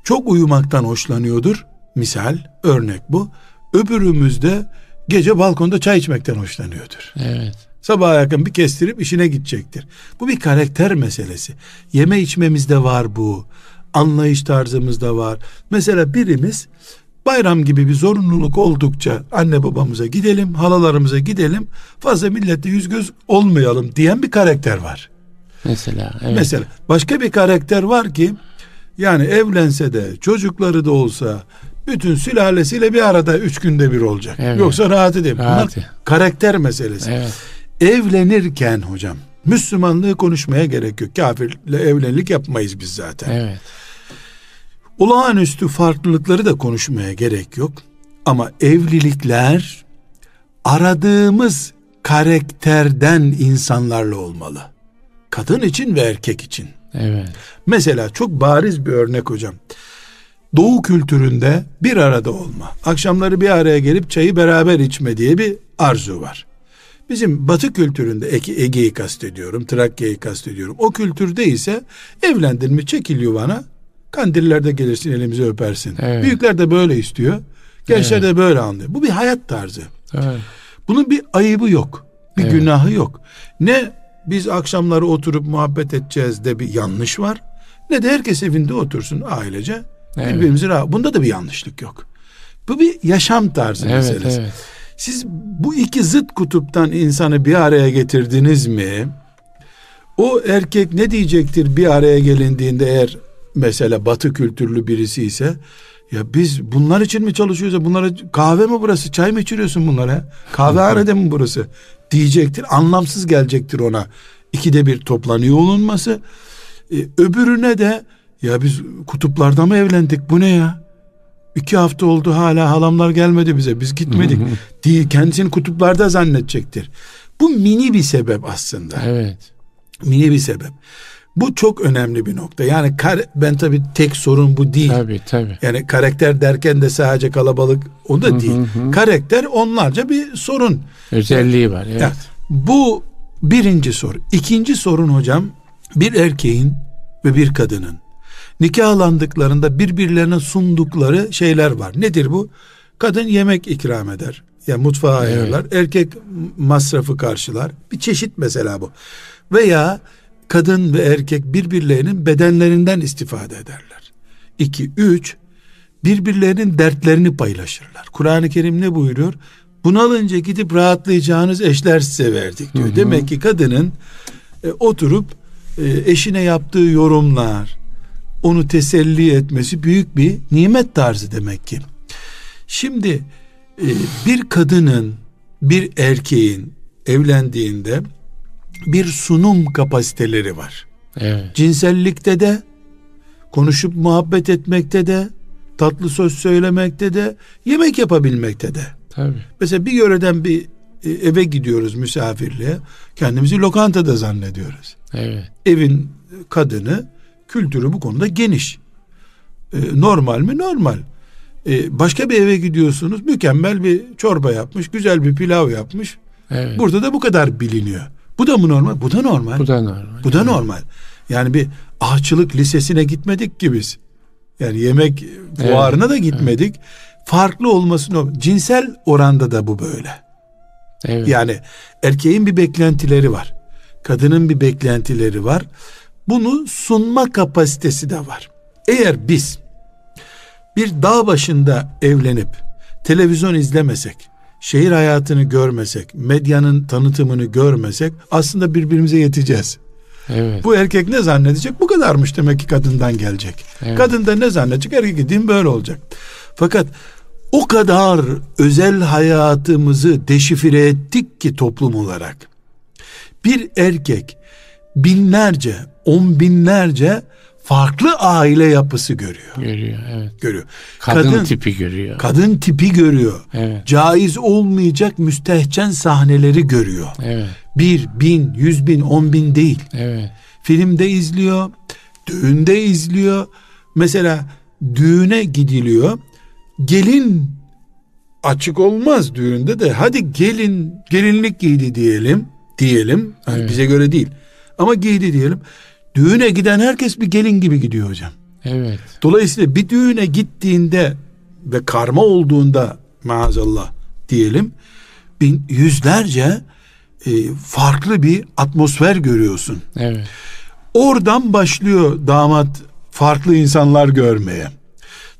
[SPEAKER 2] çok uyumaktan hoşlanıyordur. Misal, örnek bu. Öbürümüz de gece balkonda çay içmekten hoşlanıyordur.
[SPEAKER 1] Evet.
[SPEAKER 2] Sabaha yakın bir kestirip işine gidecektir. Bu bir karakter meselesi. Yeme içmemizde var bu. Anlayış tarzımızda var. Mesela birimiz bayram gibi bir zorunluluk oldukça anne babamıza gidelim, halalarımıza gidelim, fazla millette yüz göz olmayalım diyen bir karakter var.
[SPEAKER 1] Mesela. Evet.
[SPEAKER 2] Mesela başka bir karakter var ki yani evlense de çocukları da olsa bütün sülalesiyle bir arada üç günde bir olacak.
[SPEAKER 1] Evet.
[SPEAKER 2] Yoksa rahat edeyim. Bunlar
[SPEAKER 1] Rahat.
[SPEAKER 2] karakter meselesi.
[SPEAKER 1] Evet.
[SPEAKER 2] Evlenirken hocam Müslümanlığı konuşmaya gerek yok. Kafirle evlilik yapmayız biz zaten.
[SPEAKER 1] Evet.
[SPEAKER 2] Olağanüstü farklılıkları da konuşmaya gerek yok. Ama evlilikler aradığımız karakterden insanlarla olmalı. Kadın için ve erkek için.
[SPEAKER 1] Evet.
[SPEAKER 2] Mesela çok bariz bir örnek hocam. Doğu kültüründe bir arada olma, akşamları bir araya gelip çayı beraber içme diye bir arzu var. Bizim batı kültüründe Ege- Ege'yi kastediyorum, Trakya'yı kastediyorum. O kültürde ise evlendin mi çekil yuvana, kandillerde gelirsin elimizi öpersin.
[SPEAKER 1] Evet.
[SPEAKER 2] Büyükler de böyle istiyor, gençler de böyle anlıyor. Bu bir hayat tarzı.
[SPEAKER 1] Evet.
[SPEAKER 2] Bunun bir ayıbı yok. Bir
[SPEAKER 1] Evet.
[SPEAKER 2] günahı yok. Ne biz akşamları oturup muhabbet edeceğiz de bir yanlış var. Ne de herkes evinde otursun ailece.
[SPEAKER 1] Evet.
[SPEAKER 2] Birbirimizi rahat. Bunda da bir yanlışlık yok. Bu bir yaşam tarzı
[SPEAKER 1] Evet.
[SPEAKER 2] meselesi.
[SPEAKER 1] Evet.
[SPEAKER 2] Siz bu iki zıt kutuptan insanı bir araya getirdiniz mi? O erkek ne diyecektir bir araya gelindiğinde eğer mesela batı kültürlü birisi ise ya biz bunlar için mi çalışıyoruz? Bunlara kahve mi burası? Çay mı içiriyorsun bunlara? Kahvehanede mi burası? Diyecektir. Anlamsız gelecektir ona. İkide bir toplanıyor olunması. Ee, öbürüne de ya biz kutuplarda mı evlendik? Bu ne ya? İki hafta oldu hala halamlar gelmedi bize. Biz gitmedik. Değil, kendisini kutuplarda zannedecektir. Bu mini bir sebep aslında.
[SPEAKER 1] Evet.
[SPEAKER 2] Mini bir sebep. Bu çok önemli bir nokta. Yani kar, ben tabii tek sorun bu değil.
[SPEAKER 1] Tabii tabii.
[SPEAKER 2] Yani karakter derken de sadece kalabalık o da değil. Karakter onlarca bir sorun.
[SPEAKER 1] Özelliği var. Evet.
[SPEAKER 2] Ya, bu birinci soru. İkinci sorun hocam bir erkeğin ve bir kadının nikahlandıklarında birbirlerine sundukları şeyler var. Nedir bu? Kadın yemek ikram eder. Yani mutfağa
[SPEAKER 1] Evet.
[SPEAKER 2] ayarlar. Erkek masrafı karşılar. Bir çeşit mesela bu. Veya kadın ve erkek birbirlerinin bedenlerinden istifade ederler. İki, üç, birbirlerinin dertlerini paylaşırlar. Kur'an-ı Kerim ne buyuruyor? Bunalınca gidip rahatlayacağınız eşler size verdik diyor. Demek ki kadının e, oturup e, eşine yaptığı yorumlar, onu teselli etmesi büyük bir nimet tarzı demek ki. Şimdi e, bir kadının bir erkeğin evlendiğinde bir sunum kapasiteleri var.
[SPEAKER 1] Evet.
[SPEAKER 2] Cinsellikte de konuşup muhabbet etmekte de tatlı söz söylemekte de yemek yapabilmekte de.
[SPEAKER 1] Tabii.
[SPEAKER 2] Mesela bir yöreden bir e, eve gidiyoruz misafirliğe. Kendimizi lokantada zannediyoruz.
[SPEAKER 1] Evet.
[SPEAKER 2] Evin kadını kültürü bu konuda geniş. E, normal mi? Normal. E, başka bir eve gidiyorsunuz. Mükemmel bir çorba yapmış. Güzel bir pilav yapmış.
[SPEAKER 1] Evet.
[SPEAKER 2] Burada da bu kadar biliniyor. Bu da mı normal? Bu da normal.
[SPEAKER 1] Bu da normal.
[SPEAKER 2] Bu da normal. Yani bir ahçılık lisesine gitmedik ki biz. Yani yemek fuarına da gitmedik. Farklı olması normal. Cinsel oranda da bu böyle.
[SPEAKER 1] Evet.
[SPEAKER 2] Yani erkeğin bir beklentileri var. Kadının bir beklentileri var. Bunu sunma kapasitesi de var. Eğer biz bir dağ başında evlenip televizyon izlemesek, şehir hayatını görmesek, medyanın tanıtımını görmesek aslında birbirimize yeteceğiz.
[SPEAKER 1] Evet.
[SPEAKER 2] Bu erkek ne zannedecek? Bu kadarmış demek ki kadından gelecek.
[SPEAKER 1] Evet.
[SPEAKER 2] Kadın da ne zannedecek? Erkek gideyim böyle olacak. Fakat o kadar özel hayatımızı deşifre ettik ki toplum olarak. Bir erkek binlerce, on binlerce farklı aile yapısı görüyor.
[SPEAKER 1] Görüyor. Evet.
[SPEAKER 2] Görüyor.
[SPEAKER 1] Kadın, tipi görüyor.
[SPEAKER 2] Kadın tipi görüyor.
[SPEAKER 1] Evet.
[SPEAKER 2] Caiz olmayacak müstehcen sahneleri görüyor.
[SPEAKER 1] Evet.
[SPEAKER 2] Bir, bin, yüz bin, on bin değil.
[SPEAKER 1] Evet.
[SPEAKER 2] filmde izliyor, düğünde izliyor. Mesela düğüne gidiliyor. Gelin açık olmaz düğünde de hadi gelin gelinlik giydi diyelim diyelim yani
[SPEAKER 1] Evet.
[SPEAKER 2] bize göre değil ama giydi diyelim düğüne giden herkes bir gelin gibi gidiyor hocam
[SPEAKER 1] Evet.
[SPEAKER 2] dolayısıyla bir düğüne gittiğinde ve karma olduğunda maazallah diyelim bin, yüzlerce e, farklı bir atmosfer görüyorsun
[SPEAKER 1] Evet.
[SPEAKER 2] oradan başlıyor damat farklı insanlar görmeye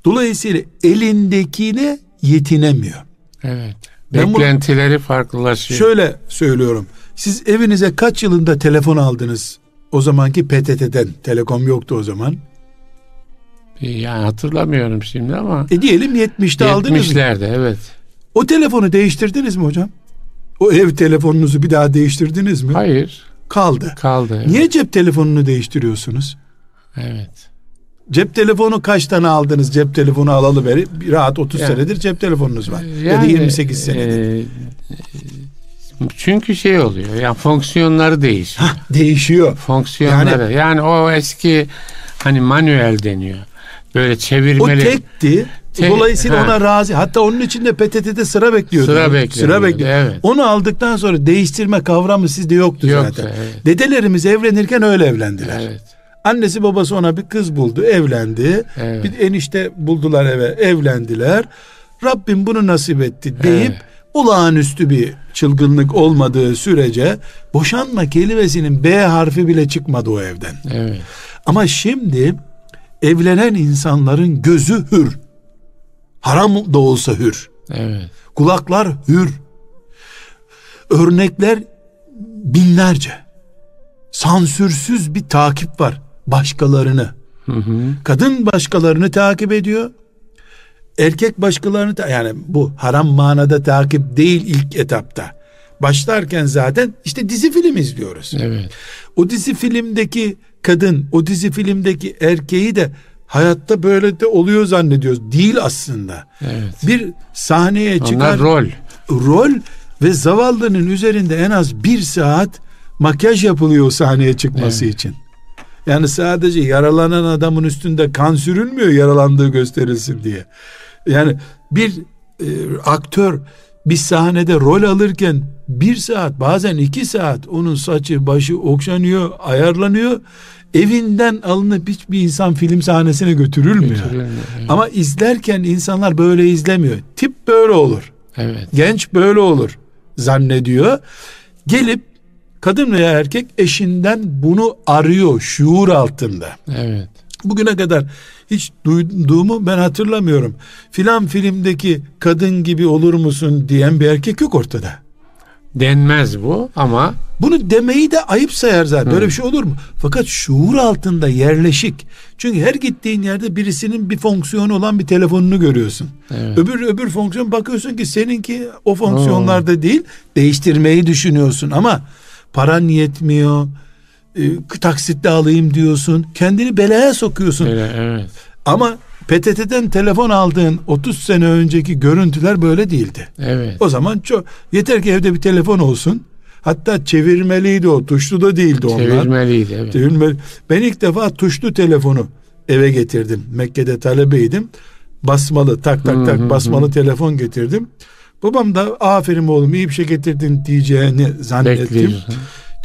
[SPEAKER 2] dolayısıyla elindekine yetinemiyor
[SPEAKER 1] Evet.
[SPEAKER 2] Ben bunu-
[SPEAKER 1] Beklentileri farklılaşıyor.
[SPEAKER 2] Şöyle söylüyorum. Siz evinize kaç yılında telefon aldınız? O zamanki PTT'den. Telekom yoktu o zaman.
[SPEAKER 1] Yani hatırlamıyorum şimdi ama
[SPEAKER 2] E diyelim 70'te aldınız mı?
[SPEAKER 1] 70'lerde evet.
[SPEAKER 2] O telefonu değiştirdiniz mi hocam? O ev telefonunuzu bir daha değiştirdiniz mi?
[SPEAKER 1] Hayır.
[SPEAKER 2] Kaldı.
[SPEAKER 1] Kaldı. Evet.
[SPEAKER 2] Niye cep telefonunu değiştiriyorsunuz?
[SPEAKER 1] Evet.
[SPEAKER 2] Cep telefonu kaç tane aldınız? Cep telefonu alalı beri rahat 30
[SPEAKER 1] Yani-
[SPEAKER 2] senedir cep telefonunuz var. ya da
[SPEAKER 1] Yani,
[SPEAKER 2] 28 senedir.
[SPEAKER 1] e, çünkü şey oluyor. Yani fonksiyonları değişiyor.
[SPEAKER 2] Değişiyor.
[SPEAKER 1] fonksiyonları. Yani, o eski hani manuel deniyor. Böyle
[SPEAKER 2] O
[SPEAKER 1] çevirmeli.
[SPEAKER 2] tekti.
[SPEAKER 1] Tek-
[SPEAKER 2] Dolayısıyla
[SPEAKER 1] ha.
[SPEAKER 2] ona razı. Hatta onun için de PTT'de sıra bekliyordu.
[SPEAKER 1] Sıra bekleniyordu,
[SPEAKER 2] Sıra bekliyor.
[SPEAKER 1] evet.
[SPEAKER 2] Onu aldıktan sonra değiştirme kavramı sizde yoktu,
[SPEAKER 1] Yoktu,
[SPEAKER 2] zaten.
[SPEAKER 1] evet.
[SPEAKER 2] Dedelerimiz evlenirken öyle evlendiler.
[SPEAKER 1] Evet.
[SPEAKER 2] Annesi babası ona bir kız buldu, evlendi.
[SPEAKER 1] Evet.
[SPEAKER 2] Bir enişte buldular eve, evlendiler. Rabbim bunu nasip etti deyip
[SPEAKER 1] Evet.
[SPEAKER 2] Olağanüstü bir çılgınlık olmadığı sürece boşanma kelimesinin B harfi bile çıkmadı o evden.
[SPEAKER 1] Evet.
[SPEAKER 2] Ama şimdi evlenen insanların gözü hür. Haram da olsa hür.
[SPEAKER 1] Evet.
[SPEAKER 2] Kulaklar hür. Örnekler binlerce. Sansürsüz bir takip var başkalarını.
[SPEAKER 1] Hı hı.
[SPEAKER 2] Kadın başkalarını takip ediyor. Erkek başkalarını ta- yani bu haram manada takip değil ilk etapta. Başlarken zaten işte dizi film izliyoruz.
[SPEAKER 1] Evet.
[SPEAKER 2] O dizi filmdeki kadın, o dizi filmdeki erkeği de hayatta böyle de oluyor zannediyoruz. Değil aslında.
[SPEAKER 1] Evet.
[SPEAKER 2] Bir sahneye çıkar
[SPEAKER 1] Onlar rol.
[SPEAKER 2] rol ve zavallının üzerinde en az bir saat makyaj yapılıyor sahneye çıkması
[SPEAKER 1] Evet.
[SPEAKER 2] için. Yani sadece yaralanan adamın üstünde kan sürülmüyor yaralandığı gösterilsin diye. Yani bir e, aktör bir sahnede rol alırken bir saat bazen iki saat onun saçı başı okşanıyor ayarlanıyor. Evinden alınıp hiçbir insan film sahnesine götürülmüyor.
[SPEAKER 1] Götürülmüyor, evet.
[SPEAKER 2] Ama izlerken insanlar böyle izlemiyor. Tip böyle olur
[SPEAKER 1] Evet.
[SPEAKER 2] genç böyle olur zannediyor. Gelip kadın veya erkek eşinden bunu arıyor şuur altında.
[SPEAKER 1] Evet.
[SPEAKER 2] Bugüne kadar hiç duyduğumu ben hatırlamıyorum. Filan filmdeki kadın gibi olur musun diyen bir erkek yok ortada.
[SPEAKER 1] Denmez bu ama
[SPEAKER 2] Bunu demeyi de ayıp sayar zaten. Böyle bir şey olur mu? Fakat şuur altında yerleşik. Çünkü her gittiğin yerde birisinin bir fonksiyonu olan bir telefonunu görüyorsun.
[SPEAKER 1] Evet.
[SPEAKER 2] Öbür öbür fonksiyon bakıyorsun ki seninki o fonksiyonlarda değil. Değiştirmeyi düşünüyorsun ama paran yetmiyor. E, taksitle alayım diyorsun. Kendini belaya sokuyorsun.
[SPEAKER 1] böyle evet.
[SPEAKER 2] Ama PTT'den telefon aldığın 30 sene önceki görüntüler böyle değildi.
[SPEAKER 1] Evet.
[SPEAKER 2] O zaman çok yeter ki evde bir telefon olsun. Hatta çevirmeliydi o. Tuşlu da değildi onlar.
[SPEAKER 1] Çevirmeliydi evet.
[SPEAKER 2] Çevirmeli. Ben ilk defa tuşlu telefonu eve getirdim. Mekke'de talebeydim. Basmalı tak tak tak basmalı telefon getirdim. Babam da aferin oğlum iyi bir şey getirdin diyeceğini zannettim.
[SPEAKER 1] Bekliyorsun.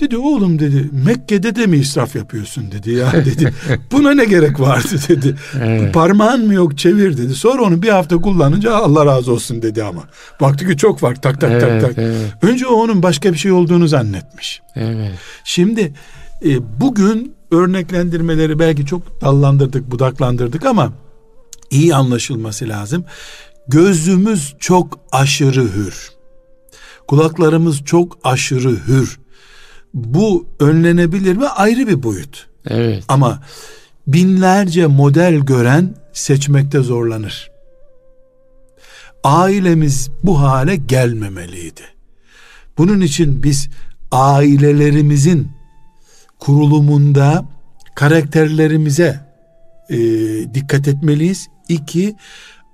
[SPEAKER 2] Dedi oğlum dedi Mekke'de de mi israf yapıyorsun dedi ya <laughs> dedi. Buna ne gerek vardı <laughs> dedi.
[SPEAKER 1] Evet.
[SPEAKER 2] Parmağın mı yok çevir dedi. Sonra onu bir hafta kullanınca Allah razı olsun dedi ama. Baktı ki çok fark tak tak
[SPEAKER 1] Evet,
[SPEAKER 2] tak tak.
[SPEAKER 1] evet.
[SPEAKER 2] Önce o onun başka bir şey olduğunu zannetmiş.
[SPEAKER 1] Evet.
[SPEAKER 2] Şimdi e, bugün örneklendirmeleri belki çok dallandırdık, budaklandırdık ama iyi anlaşılması lazım. Gözümüz çok aşırı hür. Kulaklarımız çok aşırı hür. Bu önlenebilir mi? Ayrı bir boyut.
[SPEAKER 1] Evet.
[SPEAKER 2] Ama binlerce model gören seçmekte zorlanır. Ailemiz bu hale gelmemeliydi. Bunun için biz ailelerimizin kurulumunda karakterlerimize e, dikkat etmeliyiz. İki,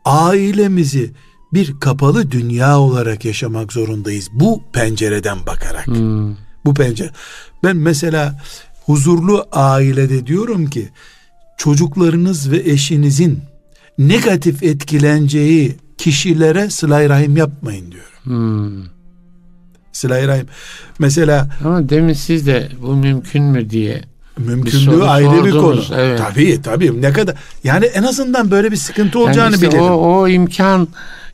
[SPEAKER 2] ailemizi bir kapalı dünya olarak yaşamak zorundayız. Bu pencereden bakarak.
[SPEAKER 1] Hmm.
[SPEAKER 2] Bu pencere. Ben mesela huzurlu ailede diyorum ki çocuklarınız ve eşinizin negatif etkileneceği kişilere sıla rahim yapmayın diyorum.
[SPEAKER 1] Hmm.
[SPEAKER 2] Rahim. Mesela
[SPEAKER 1] Ama demin siz de bu mümkün mü diye
[SPEAKER 2] mümkünlüğü
[SPEAKER 1] soru
[SPEAKER 2] ayrı bir konu.
[SPEAKER 1] sordunuz, evet.
[SPEAKER 2] Tabii tabii. Ne kadar yani en azından böyle bir sıkıntı
[SPEAKER 1] Yani
[SPEAKER 2] olacağını
[SPEAKER 1] işte
[SPEAKER 2] bilelim.
[SPEAKER 1] o, o imkan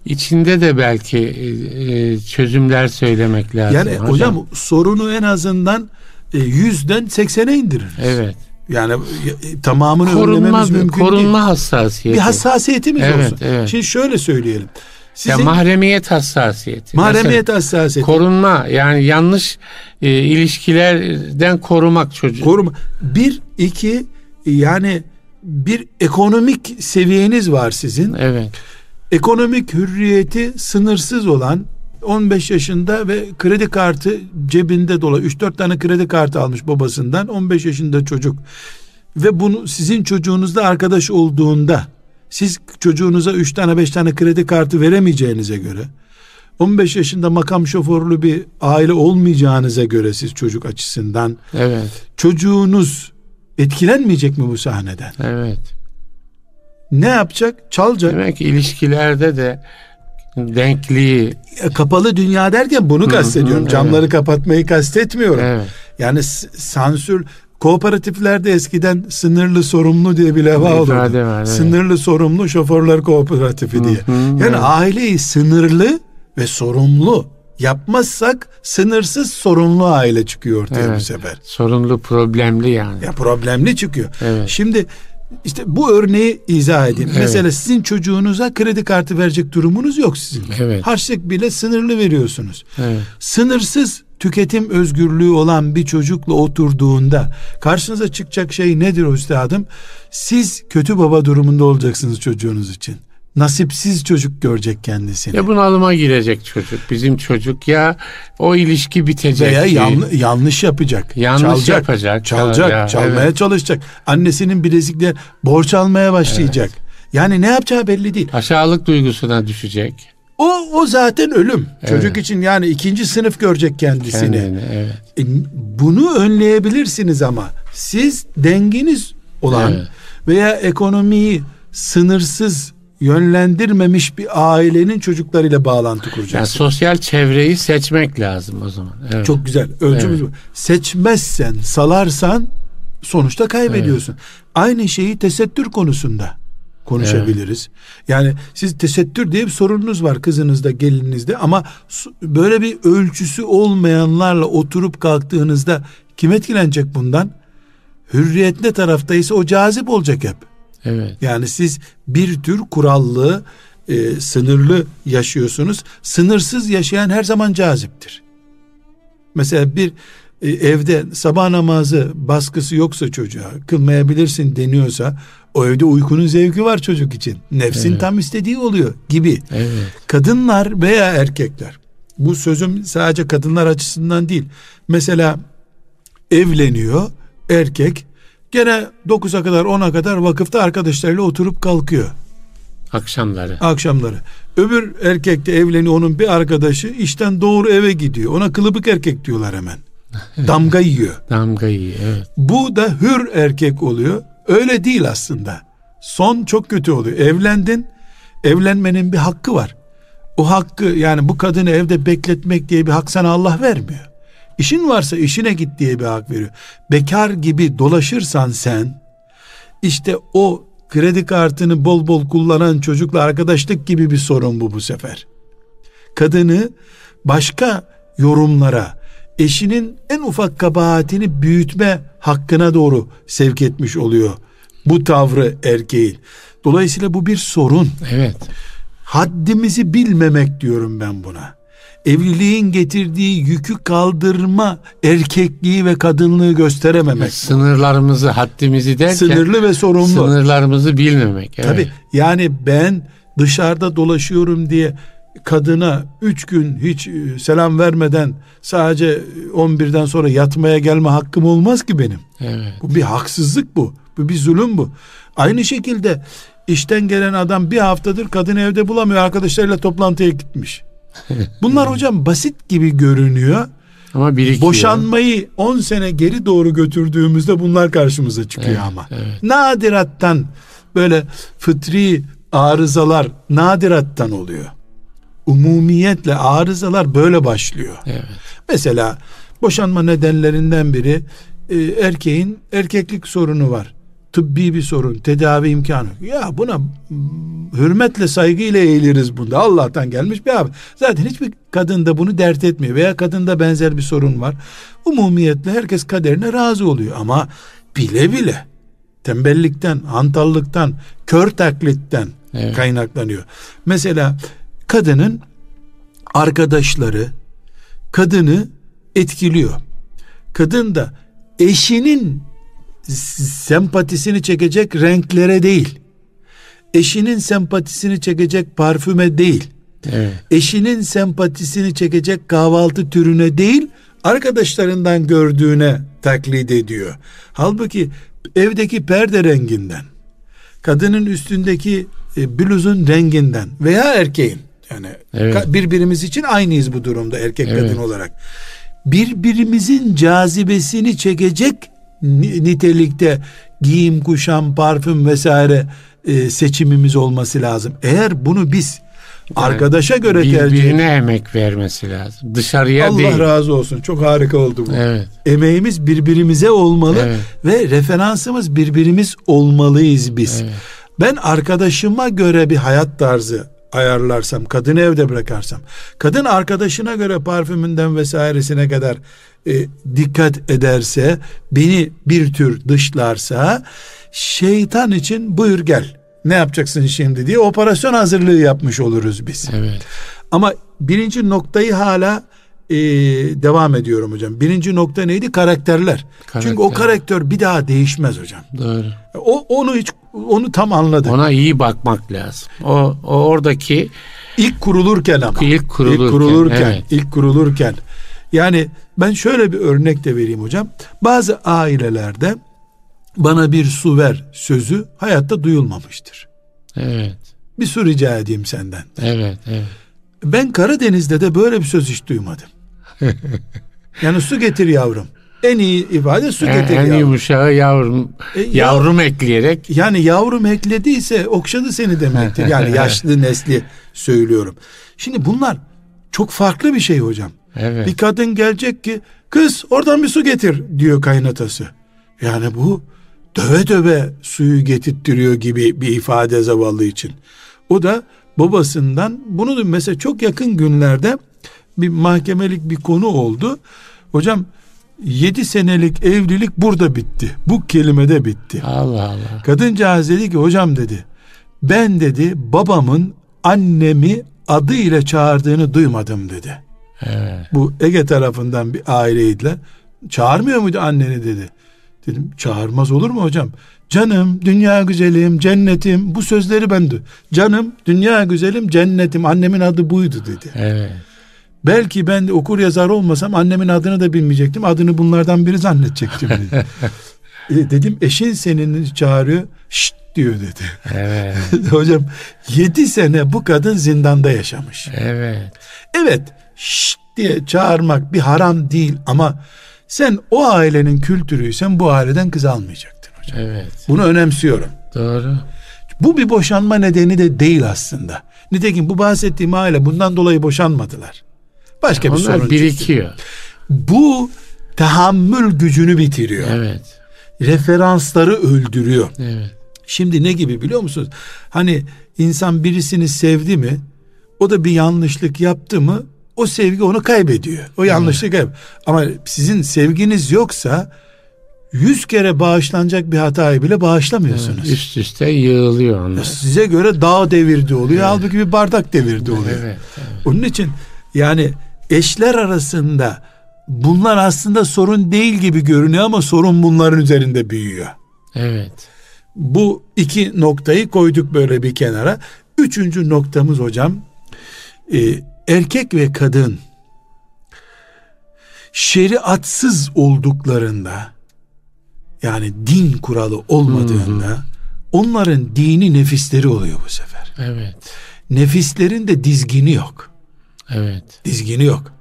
[SPEAKER 1] içinde de belki e, e, çözümler söylemek lazım.
[SPEAKER 2] yani hocam, sorunu en azından e, yüzden seksene indirir.
[SPEAKER 1] evet.
[SPEAKER 2] Yani e, tamamını
[SPEAKER 1] Korunma
[SPEAKER 2] önlememiz mümkün değil.
[SPEAKER 1] korunma hassasiyeti.
[SPEAKER 2] Bir hassasiyetimiz
[SPEAKER 1] Evet,
[SPEAKER 2] olsun.
[SPEAKER 1] evet.
[SPEAKER 2] Şimdi şöyle söyleyelim.
[SPEAKER 1] ya
[SPEAKER 2] Sizin
[SPEAKER 1] mahremiyet hassasiyeti.
[SPEAKER 2] mahremiyet
[SPEAKER 1] Mesela
[SPEAKER 2] hassasiyeti.
[SPEAKER 1] korunma yani yanlış e, ilişkilerden korumak çocuğu.
[SPEAKER 2] koruma. Bir, iki yani bir ekonomik seviyeniz var sizin.
[SPEAKER 1] evet.
[SPEAKER 2] Ekonomik hürriyeti sınırsız olan 15 yaşında ve kredi kartı cebinde dola 3-4 tane kredi kartı almış babasından 15 yaşında çocuk ve bunu sizin çocuğunuzla arkadaş olduğunda siz çocuğunuza 3 tane 5 tane kredi kartı veremeyeceğinize göre 15 yaşında makam şoförlü bir aile olmayacağınıza göre siz çocuk açısından
[SPEAKER 1] Evet.
[SPEAKER 2] çocuğunuz etkilenmeyecek mi bu sahneden?
[SPEAKER 1] Evet.
[SPEAKER 2] Ne yapacak? Çalacak.
[SPEAKER 1] Demek ki ilişkilerde de denkliği
[SPEAKER 2] E, Kapalı dünya derken bunu kastediyorum.
[SPEAKER 1] hı,
[SPEAKER 2] Camları kapatmayı kastetmiyorum.
[SPEAKER 1] evet.
[SPEAKER 2] Yani sansür kooperatiflerde eskiden sınırlı sorumlu diye bir leva olurdu.
[SPEAKER 1] var, evet.
[SPEAKER 2] Sınırlı sorumlu şoförler kooperatifi diye.
[SPEAKER 1] hı,
[SPEAKER 2] yani
[SPEAKER 1] evet.
[SPEAKER 2] aileyi sınırlı ve sorumlu yapmazsak sınırsız sorumlu aile çıkıyor ortaya bu
[SPEAKER 1] Evet.
[SPEAKER 2] sefer.
[SPEAKER 1] Sorunlu, problemli yani.
[SPEAKER 2] Ya problemli çıkıyor.
[SPEAKER 1] Evet.
[SPEAKER 2] Şimdi işte bu örneği izah edeyim.
[SPEAKER 1] Evet.
[SPEAKER 2] Mesela sizin çocuğunuza kredi kartı verecek durumunuz yok sizin.
[SPEAKER 1] Evet.
[SPEAKER 2] Harçlık bile sınırlı veriyorsunuz.
[SPEAKER 1] Evet.
[SPEAKER 2] Sınırsız tüketim özgürlüğü olan bir çocukla oturduğunda karşınıza çıkacak şey nedir üstadım? Siz kötü baba durumunda olacaksınız çocuğunuz için. Nasipsiz çocuk görecek kendisini.
[SPEAKER 1] Ya bunalıma girecek çocuk. Bizim çocuk ya o ilişki bitecek.
[SPEAKER 2] Veya yan- yanlış yapacak.
[SPEAKER 1] Yanlış
[SPEAKER 2] çalacak,
[SPEAKER 1] yapacak.
[SPEAKER 2] Çalacak,
[SPEAKER 1] Ya,
[SPEAKER 2] çalmaya
[SPEAKER 1] evet.
[SPEAKER 2] çalışacak. Annesinin bilezikle borç almaya başlayacak. Yani ne yapacağı belli değil.
[SPEAKER 1] Aşağılık duygusuna düşecek.
[SPEAKER 2] O o zaten ölüm.
[SPEAKER 1] Evet.
[SPEAKER 2] Çocuk için yani ikinci sınıf görecek kendisini.
[SPEAKER 1] Kendini. Evet.
[SPEAKER 2] E, bunu önleyebilirsiniz ama siz denginiz olan
[SPEAKER 1] Evet.
[SPEAKER 2] veya ekonomiyi sınırsız yönlendirmemiş bir ailenin çocuklarıyla bağlantı
[SPEAKER 1] Yani
[SPEAKER 2] kuracaksınız.
[SPEAKER 1] sosyal çevreyi seçmek lazım o zaman. Evet.
[SPEAKER 2] Çok güzel. Ölçümüz bu. Seçmezsen, salarsan sonuçta kaybediyorsun. Aynı şeyi tesettür konusunda konuşabiliriz. Yani siz tesettür diye bir sorununuz var kızınızda, gelininizde ama böyle bir ölçüsü olmayanlarla oturup kalktığınızda kim etkilenecek bundan? Hürriyet ne taraftaysa o cazip olacak hep.
[SPEAKER 1] Evet.
[SPEAKER 2] Yani siz bir tür kurallı, e, sınırlı yaşıyorsunuz. Sınırsız yaşayan her zaman caziptir. Mesela bir e, evde sabah namazı baskısı yoksa çocuğa kılmayabilirsin deniyorsa o evde uykunun zevki var çocuk için. Nefsin
[SPEAKER 1] Evet.
[SPEAKER 2] tam istediği oluyor gibi.
[SPEAKER 1] Evet.
[SPEAKER 2] Kadınlar veya erkekler bu sözüm sadece kadınlar açısından değil. Mesela evleniyor erkek gene 9'a kadar 10'a kadar vakıfta arkadaşlarıyla oturup kalkıyor
[SPEAKER 1] Akşamları.
[SPEAKER 2] akşamları. Öbür erkek de evleniyor onun bir arkadaşı işten doğru eve gidiyor. Ona kılıbık erkek diyorlar hemen. <laughs> Damga yiyor.
[SPEAKER 1] Damgayı. Evet.
[SPEAKER 2] Bu da hür erkek oluyor. Öyle değil aslında. Son çok kötü oluyor. Evlendin. Evlenmenin bir hakkı var. O hakkı yani bu kadını evde bekletmek diye bir hak sana Allah vermiyor. İşin varsa işine git diye bir hak veriyor. Bekar gibi dolaşırsan sen işte o kredi kartını bol bol kullanan çocukla arkadaşlık gibi bir sorun bu bu sefer. Kadını başka yorumlara, eşinin en ufak kabahatini büyütme hakkına doğru sevk etmiş oluyor bu tavrı erkeğin. Dolayısıyla bu bir sorun.
[SPEAKER 1] Evet.
[SPEAKER 2] Haddimizi bilmemek diyorum ben buna. Evliliğin getirdiği yükü kaldırma erkekliği ve kadınlığı gösterememek.
[SPEAKER 1] Sınırlarımızı, haddimizi derken
[SPEAKER 2] Sınırlı ve sorumlu.
[SPEAKER 1] sınırlarımızı bilmemek. Evet.
[SPEAKER 2] Tabii yani ben dışarıda dolaşıyorum diye kadına üç gün hiç e, selam vermeden sadece 11'den sonra yatmaya gelme hakkım olmaz ki benim.
[SPEAKER 1] Evet.
[SPEAKER 2] Bu bir haksızlık bu. Bu bir zulüm bu. Aynı şekilde işten gelen adam bir haftadır kadın evde bulamıyor. Arkadaşlarıyla toplantıya gitmiş. <laughs> Bunlar hocam basit gibi görünüyor.
[SPEAKER 1] Ama birikiyor.
[SPEAKER 2] Boşanmayı 10 sene geri doğru götürdüğümüzde bunlar karşımıza çıkıyor
[SPEAKER 1] Evet,
[SPEAKER 2] ama.
[SPEAKER 1] evet.
[SPEAKER 2] Nadirattan böyle fıtri arızalar nadirattan oluyor. Umumiyetle arızalar böyle başlıyor.
[SPEAKER 1] Evet.
[SPEAKER 2] Mesela boşanma nedenlerinden biri e, erkeğin erkeklik sorunu var. Tıbbi bir sorun, tedavi imkanı. Ya buna hürmetle saygıyla eğiliriz bunda. Allah'tan gelmiş bir abi. Zaten hiçbir kadın da bunu dert etmiyor veya kadında benzer bir sorun var. Umumiyetle herkes kaderine razı oluyor ama bile bile tembellikten, hantallıktan, kör taklitten
[SPEAKER 1] Evet.
[SPEAKER 2] kaynaklanıyor. Mesela kadının arkadaşları kadını etkiliyor. Kadın da eşinin sempatisini çekecek renklere değil, eşinin sempatisini çekecek parfüme değil,
[SPEAKER 1] Evet.
[SPEAKER 2] eşinin sempatisini çekecek kahvaltı türüne değil, arkadaşlarından gördüğüne taklit ediyor. Halbuki evdeki perde renginden, kadının üstündeki e, bluzun renginden veya erkeğin yani
[SPEAKER 1] Evet.
[SPEAKER 2] birbirimiz için aynıyız bu durumda erkek
[SPEAKER 1] Evet.
[SPEAKER 2] kadın olarak. Birbirimizin cazibesini çekecek nitelikte giyim, kuşam, parfüm vesaire e, seçimimiz olması lazım. Eğer bunu biz arkadaşa göre tercih
[SPEAKER 1] Birbirine emek vermesi lazım. Dışarıya
[SPEAKER 2] Allah
[SPEAKER 1] değil.
[SPEAKER 2] razı olsun. Çok harika oldu bu.
[SPEAKER 1] Evet.
[SPEAKER 2] Emeğimiz birbirimize olmalı
[SPEAKER 1] Evet.
[SPEAKER 2] ve referansımız birbirimiz olmalıyız biz.
[SPEAKER 1] Evet.
[SPEAKER 2] Ben arkadaşıma göre bir hayat tarzı ayarlarsam, kadını evde bırakarsam, kadın arkadaşına göre parfümünden vesairesine kadar e, dikkat ederse, beni bir tür dışlarsa, şeytan için buyur gel, ne yapacaksın şimdi diye operasyon hazırlığı yapmış oluruz biz.
[SPEAKER 1] Evet.
[SPEAKER 2] Ama birinci noktayı hala e, devam ediyorum hocam. Birinci nokta neydi? Karakterler.
[SPEAKER 1] Karakter.
[SPEAKER 2] Çünkü o karakter bir daha değişmez hocam.
[SPEAKER 1] Doğru.
[SPEAKER 2] O onu hiç onu tam anladık.
[SPEAKER 1] Ona iyi bakmak lazım. O, o oradaki
[SPEAKER 2] İlk kurulurken ama.
[SPEAKER 1] İlk kurulurken,
[SPEAKER 2] İlk kurulurken,
[SPEAKER 1] evet.
[SPEAKER 2] ilk kurulurken. Yani ben şöyle bir örnek de vereyim hocam. Bazı ailelerde bana bir su ver sözü hayatta duyulmamıştır.
[SPEAKER 1] evet.
[SPEAKER 2] Bir su rica edeyim senden.
[SPEAKER 1] Evet. Evet.
[SPEAKER 2] Ben Karadeniz'de de böyle bir söz hiç duymadım. <laughs> yani su getir yavrum. En iyi ifade su
[SPEAKER 1] En,
[SPEAKER 2] getir
[SPEAKER 1] en
[SPEAKER 2] yavrum.
[SPEAKER 1] yumuşağı yavrum
[SPEAKER 2] E, ya-
[SPEAKER 1] yavrum ekleyerek
[SPEAKER 2] Yani yavrum eklediyse okşadı seni demektir. <laughs> Yani yaşlı nesli söylüyorum. Şimdi bunlar çok farklı bir şey hocam.
[SPEAKER 1] evet.
[SPEAKER 2] Bir kadın gelecek ki kız oradan bir su getir diyor kaynatası. Yani bu döve döve suyu getirttiriyor gibi bir ifade zavallı için. O da babasından bunu da mesela çok yakın günlerde bir mahkemelik bir konu oldu. Hocam 7 senelik evlilik burada bitti. Bu kelimede bitti.
[SPEAKER 1] Allah Allah.
[SPEAKER 2] Kadıncağız dedi ki hocam dedi ben dedi babamın annemi adıyla çağırdığını duymadım dedi.
[SPEAKER 1] Evet.
[SPEAKER 2] Bu Ege tarafından bir aileydiler. Çağırmıyor muydu anneni dedi. Dedim çağırmaz olur mu hocam? Canım, dünya güzelim, cennetim bu sözleri ben du- Canım, dünya güzelim, cennetim annemin adı buydu dedi.
[SPEAKER 1] Evet.
[SPEAKER 2] Belki ben okur yazar olmasam annemin adını da bilmeyecektim. Adını bunlardan biri zannedecektim dedi. <laughs> E, dedim eşin senin çağırıyor. Şşt diyor dedi.
[SPEAKER 1] Evet. <laughs>
[SPEAKER 2] Hocam yedi sene bu kadın zindanda yaşamış.
[SPEAKER 1] Evet.
[SPEAKER 2] Evet şşt diye çağırmak bir haram değil ama sen o ailenin kültürüysen bu aileden kız almayacaktın hocam.
[SPEAKER 1] Evet.
[SPEAKER 2] Bunu önemsiyorum.
[SPEAKER 1] Doğru.
[SPEAKER 2] Bu bir boşanma nedeni de değil aslında. Nitekim bu bahsettiğim aile bundan dolayı boşanmadılar. Başka bir sorun
[SPEAKER 1] Onlar
[SPEAKER 2] çıktı.
[SPEAKER 1] birikiyor.
[SPEAKER 2] Bu tahammül gücünü bitiriyor.
[SPEAKER 1] Evet.
[SPEAKER 2] Referansları öldürüyor.
[SPEAKER 1] Evet.
[SPEAKER 2] Şimdi ne gibi biliyor musunuz? Hani insan birisini sevdi mi o da bir yanlışlık yaptı mı o sevgi onu kaybediyor. O yanlışlık kayb. Ama sizin sevginiz yoksa yüz kere bağışlanacak bir hatayı bile bağışlamıyorsunuz.
[SPEAKER 1] Üst üste yığılıyor onlar.
[SPEAKER 2] Size göre dağ devirdi oluyor. Halbuki bir bardak devirdi oluyor.
[SPEAKER 1] Evet. evet.
[SPEAKER 2] Onun için yani eşler arasında bunlar aslında sorun değil gibi görünüyor ama sorun bunların üzerinde büyüyor.
[SPEAKER 1] Evet.
[SPEAKER 2] Bu iki noktayı koyduk böyle bir kenara. Üçüncü noktamız hocam e, erkek ve kadın şeriatsız olduklarında yani din kuralı olmadığında onların dini nefisleri oluyor bu sefer.
[SPEAKER 1] Evet.
[SPEAKER 2] Nefislerin de dizgini yok.
[SPEAKER 1] Evet.
[SPEAKER 2] Dizgini yok.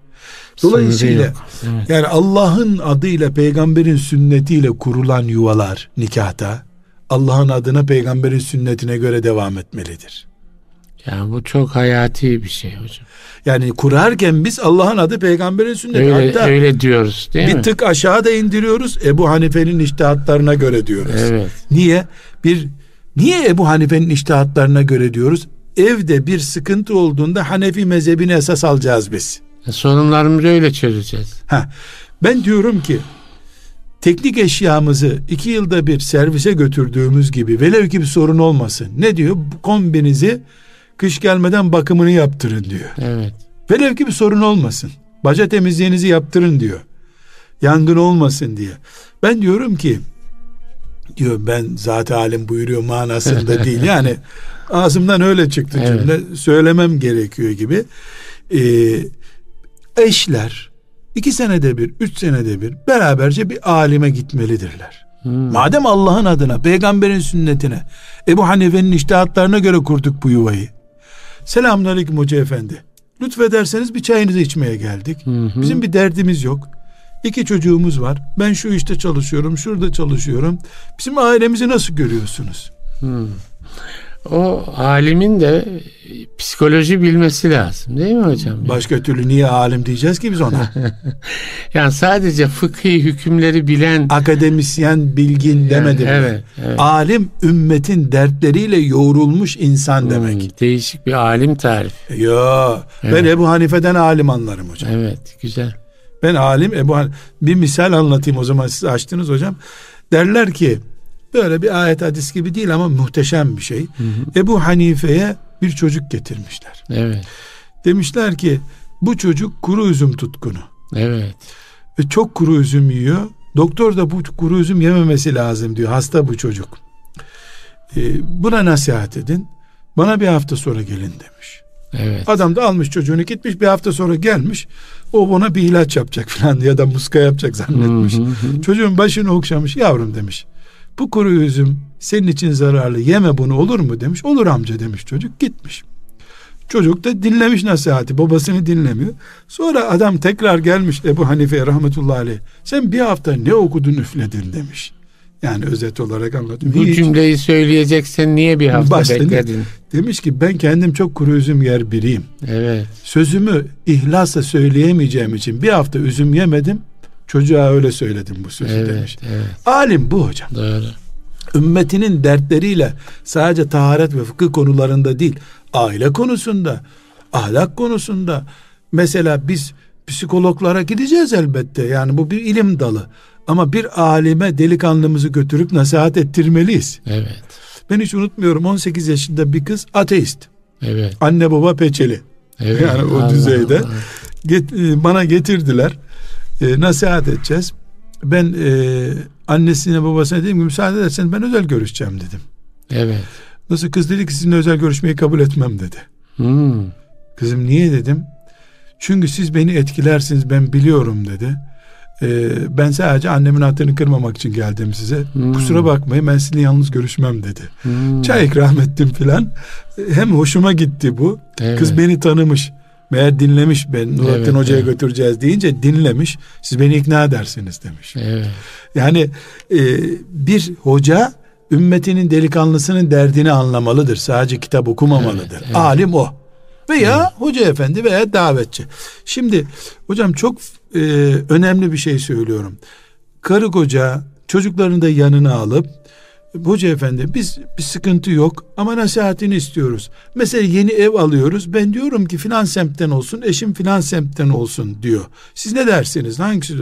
[SPEAKER 2] Dolayısıyla
[SPEAKER 1] yok. Evet.
[SPEAKER 2] yani Allah'ın adıyla peygamberin sünnetiyle kurulan yuvalar nikahta Allah'ın adına peygamberin sünnetine göre devam etmelidir.
[SPEAKER 1] Yani bu çok hayati bir şey hocam.
[SPEAKER 2] Yani kurarken biz Allah'ın adı peygamberin sünneti.
[SPEAKER 1] Öyle,
[SPEAKER 2] Hatta
[SPEAKER 1] öyle diyoruz değil
[SPEAKER 2] bir
[SPEAKER 1] mi?
[SPEAKER 2] tık aşağı da indiriyoruz. Ebu Hanife'nin iştihatlarına göre diyoruz.
[SPEAKER 1] Evet.
[SPEAKER 2] Niye? Bir niye Ebu Hanife'nin iştihatlarına göre diyoruz? Evde bir sıkıntı olduğunda Hanefi mezhebini esas alacağız biz.
[SPEAKER 1] E, Sorunlarımızı öyle çözeceğiz.
[SPEAKER 2] Ha, ben diyorum ki teknik eşyamızı iki yılda bir servise götürdüğümüz gibi velev ki bir sorun olmasın. Ne diyor? Kombinizi kış gelmeden bakımını yaptırın diyor.
[SPEAKER 1] Evet.
[SPEAKER 2] Velev ki bir sorun olmasın. Baca temizliğinizi yaptırın diyor. Yangın olmasın diye. Ben diyorum ki diyor ben zaten halim buyuruyor manasında <laughs> değil. Yani ağzımdan öyle çıktı
[SPEAKER 1] Evet.
[SPEAKER 2] cümle. Söylemem gerekiyor gibi. Ee, eşler iki senede bir, üç senede bir beraberce bir alime gitmelidirler.
[SPEAKER 1] Hmm.
[SPEAKER 2] Madem Allah'ın adına, peygamberin sünnetine, Ebu Hanife'nin iştihatlarına göre kurduk bu yuvayı. Selamünaleyküm hoca efendi. Lütfederseniz bir çayınızı içmeye geldik.
[SPEAKER 1] Hı hı.
[SPEAKER 2] Bizim bir derdimiz yok. İki çocuğumuz var. Ben şu işte çalışıyorum, şurada çalışıyorum. Bizim ailemizi nasıl görüyorsunuz?
[SPEAKER 1] Hmm. O alimin de e, psikoloji bilmesi lazım değil mi hocam?
[SPEAKER 2] Başka türlü niye alim diyeceğiz ki biz ona? <laughs>
[SPEAKER 1] Yani sadece fıkhi hükümleri bilen
[SPEAKER 2] Akademisyen, bilgin demedim. ben.
[SPEAKER 1] Evet, evet.
[SPEAKER 2] Alim ümmetin dertleriyle yoğrulmuş insan demek.
[SPEAKER 1] Hmm, değişik bir alim tarifi.
[SPEAKER 2] Yo, ben
[SPEAKER 1] Evet.
[SPEAKER 2] Ebu Hanife'den alim anlarım hocam.
[SPEAKER 1] Evet, güzel.
[SPEAKER 2] Ben alim Ebu Han- bir misal anlatayım o zaman siz açtınız hocam. Derler ki böyle bir ayet hadis gibi değil ama muhteşem bir şey. Ebu Hanife'ye bir çocuk getirmişler.
[SPEAKER 1] Evet,
[SPEAKER 2] Demişler ki bu çocuk kuru üzüm tutkunu.
[SPEAKER 1] evet.
[SPEAKER 2] Ve çok kuru üzüm yiyor. Doktor da bu kuru üzüm yememesi lazım diyor. Hasta bu çocuk. Ee, buna nasihat edin. Bana bir hafta sonra gelin demiş.
[SPEAKER 1] Evet.
[SPEAKER 2] Adam da almış çocuğunu gitmiş bir hafta sonra gelmiş. O buna bir ilaç yapacak <laughs> falan ya da muska yapacak zannetmiş.
[SPEAKER 1] Hı hı hı.
[SPEAKER 2] Çocuğun başını okşamış yavrum demiş. Bu kuru üzüm senin için zararlı yeme bunu olur mu demiş. Olur amca demiş çocuk gitmiş. Çocuk da dinlemiş nasihati babasını dinlemiyor. Sonra adam tekrar gelmiş Ebu Hanife rahmetullahi aleyh. Sen bir hafta ne okudun üfledin demiş. Yani özet olarak anlatıyorum.
[SPEAKER 1] Bu
[SPEAKER 2] Hiç.
[SPEAKER 1] cümleyi söyleyeceksen niye bir hafta
[SPEAKER 2] Başladı.
[SPEAKER 1] bekledin?
[SPEAKER 2] Demiş ki ben kendim çok kuru üzüm yer biriyim.
[SPEAKER 1] Evet,
[SPEAKER 2] Sözümü ihlasla söyleyemeyeceğim için bir hafta üzüm yemedim. Çocuğa öyle söyledim bu sözü
[SPEAKER 1] evet,
[SPEAKER 2] demiş.
[SPEAKER 1] evet.
[SPEAKER 2] Alim bu hocam.
[SPEAKER 1] Doğru.
[SPEAKER 2] ümmetinin dertleriyle sadece taharet ve fıkıh konularında değil, aile konusunda, ahlak konusunda mesela biz psikologlara gideceğiz elbette. Yani bu bir ilim dalı. Ama bir alime delikanlımızı götürüp nasihat ettirmeliyiz.
[SPEAKER 1] Evet,
[SPEAKER 2] Ben hiç unutmuyorum 18 yaşında bir kız ateist.
[SPEAKER 1] evet.
[SPEAKER 2] Anne baba peçeli.
[SPEAKER 1] evet.
[SPEAKER 2] Yani o
[SPEAKER 1] Allah
[SPEAKER 2] düzeyde.
[SPEAKER 1] Allah.
[SPEAKER 2] Get- e, bana getirdiler. E, nasihat edeceğiz. Ben e, annesine babasına dedim ki müsaade ederseniz ben özel görüşeceğim dedim.
[SPEAKER 1] Evet.
[SPEAKER 2] Nasıl kız dedi ki sizinle özel görüşmeyi kabul etmem dedi.
[SPEAKER 1] Hmm.
[SPEAKER 2] Kızım niye dedim. Çünkü siz beni etkilersiniz ben biliyorum dedi. Ee, ben sadece annemin hatırını kırmamak için geldim size.
[SPEAKER 1] Hmm.
[SPEAKER 2] Kusura bakmayın ben sizinle yalnız görüşmem dedi.
[SPEAKER 1] Hmm.
[SPEAKER 2] Çay ikram ettim filan. Hem hoşuma gitti bu.
[SPEAKER 1] Evet.
[SPEAKER 2] Kız beni tanımış. Meğer dinlemiş ben Nurattin
[SPEAKER 1] Evet,
[SPEAKER 2] Hoca'ya
[SPEAKER 1] evet.
[SPEAKER 2] götüreceğiz deyince dinlemiş. Siz beni ikna edersiniz demiş.
[SPEAKER 1] Evet.
[SPEAKER 2] Yani e, bir hoca ümmetinin delikanlısının derdini anlamalıdır. Sadece kitap okumamalıdır.
[SPEAKER 1] Evet, evet.
[SPEAKER 2] Alim o. Veya hoca efendi veya davetçi. Şimdi hocam çok e, önemli bir şey söylüyorum. Karı koca çocuklarını da yanına alıp hoca efendi biz bir sıkıntı yok ama nasihatini istiyoruz. Mesela yeni ev alıyoruz. Ben diyorum ki filan semtten olsun, eşim filan semtten olsun diyor. Siz ne dersiniz? Hangisi?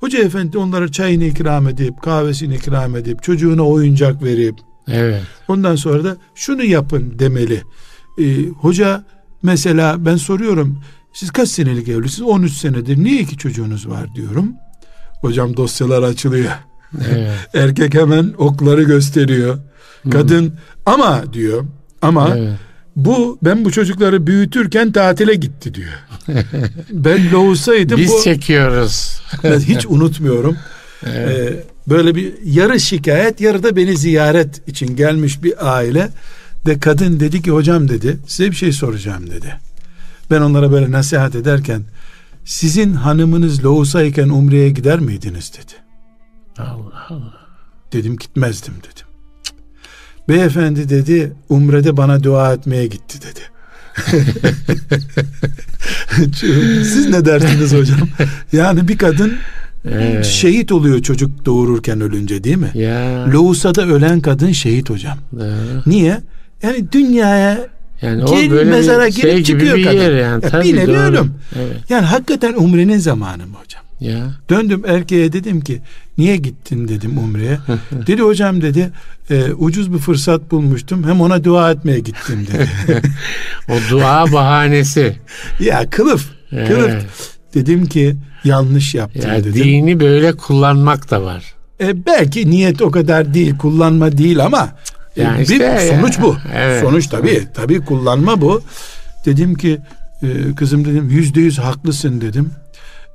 [SPEAKER 2] Hoca efendi onlara çayını ikram edip, kahvesini ikram edip, çocuğuna oyuncak verip,
[SPEAKER 1] Evet.
[SPEAKER 2] ondan sonra da şunu yapın demeli. Ee, hoca mesela ben soruyorum, siz kaç senelik evlisiniz? 13 senedir. Niye iki çocuğunuz var diyorum. Hocam dosyalar açılıyor.
[SPEAKER 1] Evet. <laughs>
[SPEAKER 2] Erkek hemen okları gösteriyor. Kadın ama diyor ama
[SPEAKER 1] evet.
[SPEAKER 2] bu ben bu çocukları büyütürken tatile gitti diyor. <laughs> ben loğusaydım
[SPEAKER 1] Biz
[SPEAKER 2] bu
[SPEAKER 1] çekiyoruz. <laughs>
[SPEAKER 2] ben hiç unutmuyorum.
[SPEAKER 1] Evet.
[SPEAKER 2] Ee, böyle bir yarı şikayet yarı da beni ziyaret için gelmiş bir aile de kadın dedi ki hocam dedi size bir şey soracağım dedi. Ben onlara böyle nasihat ederken sizin hanımınız loğusayken umreye gider miydiniz dedi.
[SPEAKER 1] Allah Allah.
[SPEAKER 2] Dedim gitmezdim dedim. Cık. Beyefendi dedi umrede bana dua etmeye gitti dedi. <laughs> Siz ne dersiniz hocam? Yani bir kadın
[SPEAKER 1] Evet.
[SPEAKER 2] şehit oluyor çocuk doğururken ölünce değil mi?
[SPEAKER 1] Ya.
[SPEAKER 2] Loğusa'da ölen kadın şehit hocam.
[SPEAKER 1] doğru.
[SPEAKER 2] Niye? Yani dünyaya
[SPEAKER 1] Yani o
[SPEAKER 2] Gel
[SPEAKER 1] böyle
[SPEAKER 2] mezara girip
[SPEAKER 1] şey gibi
[SPEAKER 2] çıkıyor
[SPEAKER 1] bir
[SPEAKER 2] kadın.
[SPEAKER 1] yer yani.
[SPEAKER 2] Ya
[SPEAKER 1] Tabii
[SPEAKER 2] bir nevi ölüm.
[SPEAKER 1] Evet.
[SPEAKER 2] yani hakikaten umrenin zamanı mı hocam?
[SPEAKER 1] Ya.
[SPEAKER 2] Döndüm erkeğe dedim ki niye gittin dedim umreye. <laughs> dedi hocam dedi e, ucuz bir fırsat bulmuştum hem ona dua etmeye gittim dedi. <laughs>
[SPEAKER 1] O dua bahanesi.
[SPEAKER 2] ya kılıf kılıf. Dedim ki yanlış yaptım
[SPEAKER 1] Ya
[SPEAKER 2] dedim.
[SPEAKER 1] dini böyle kullanmak da var.
[SPEAKER 2] E, belki niyet o kadar değil kullanma değil ama e,
[SPEAKER 1] Yani
[SPEAKER 2] bir
[SPEAKER 1] işte
[SPEAKER 2] sonuç
[SPEAKER 1] ya.
[SPEAKER 2] bu.
[SPEAKER 1] Evet.
[SPEAKER 2] Sonuç tabii tabii kullanma bu. Dedim ki e, kızım dedim yüzde yüz haklısın dedim.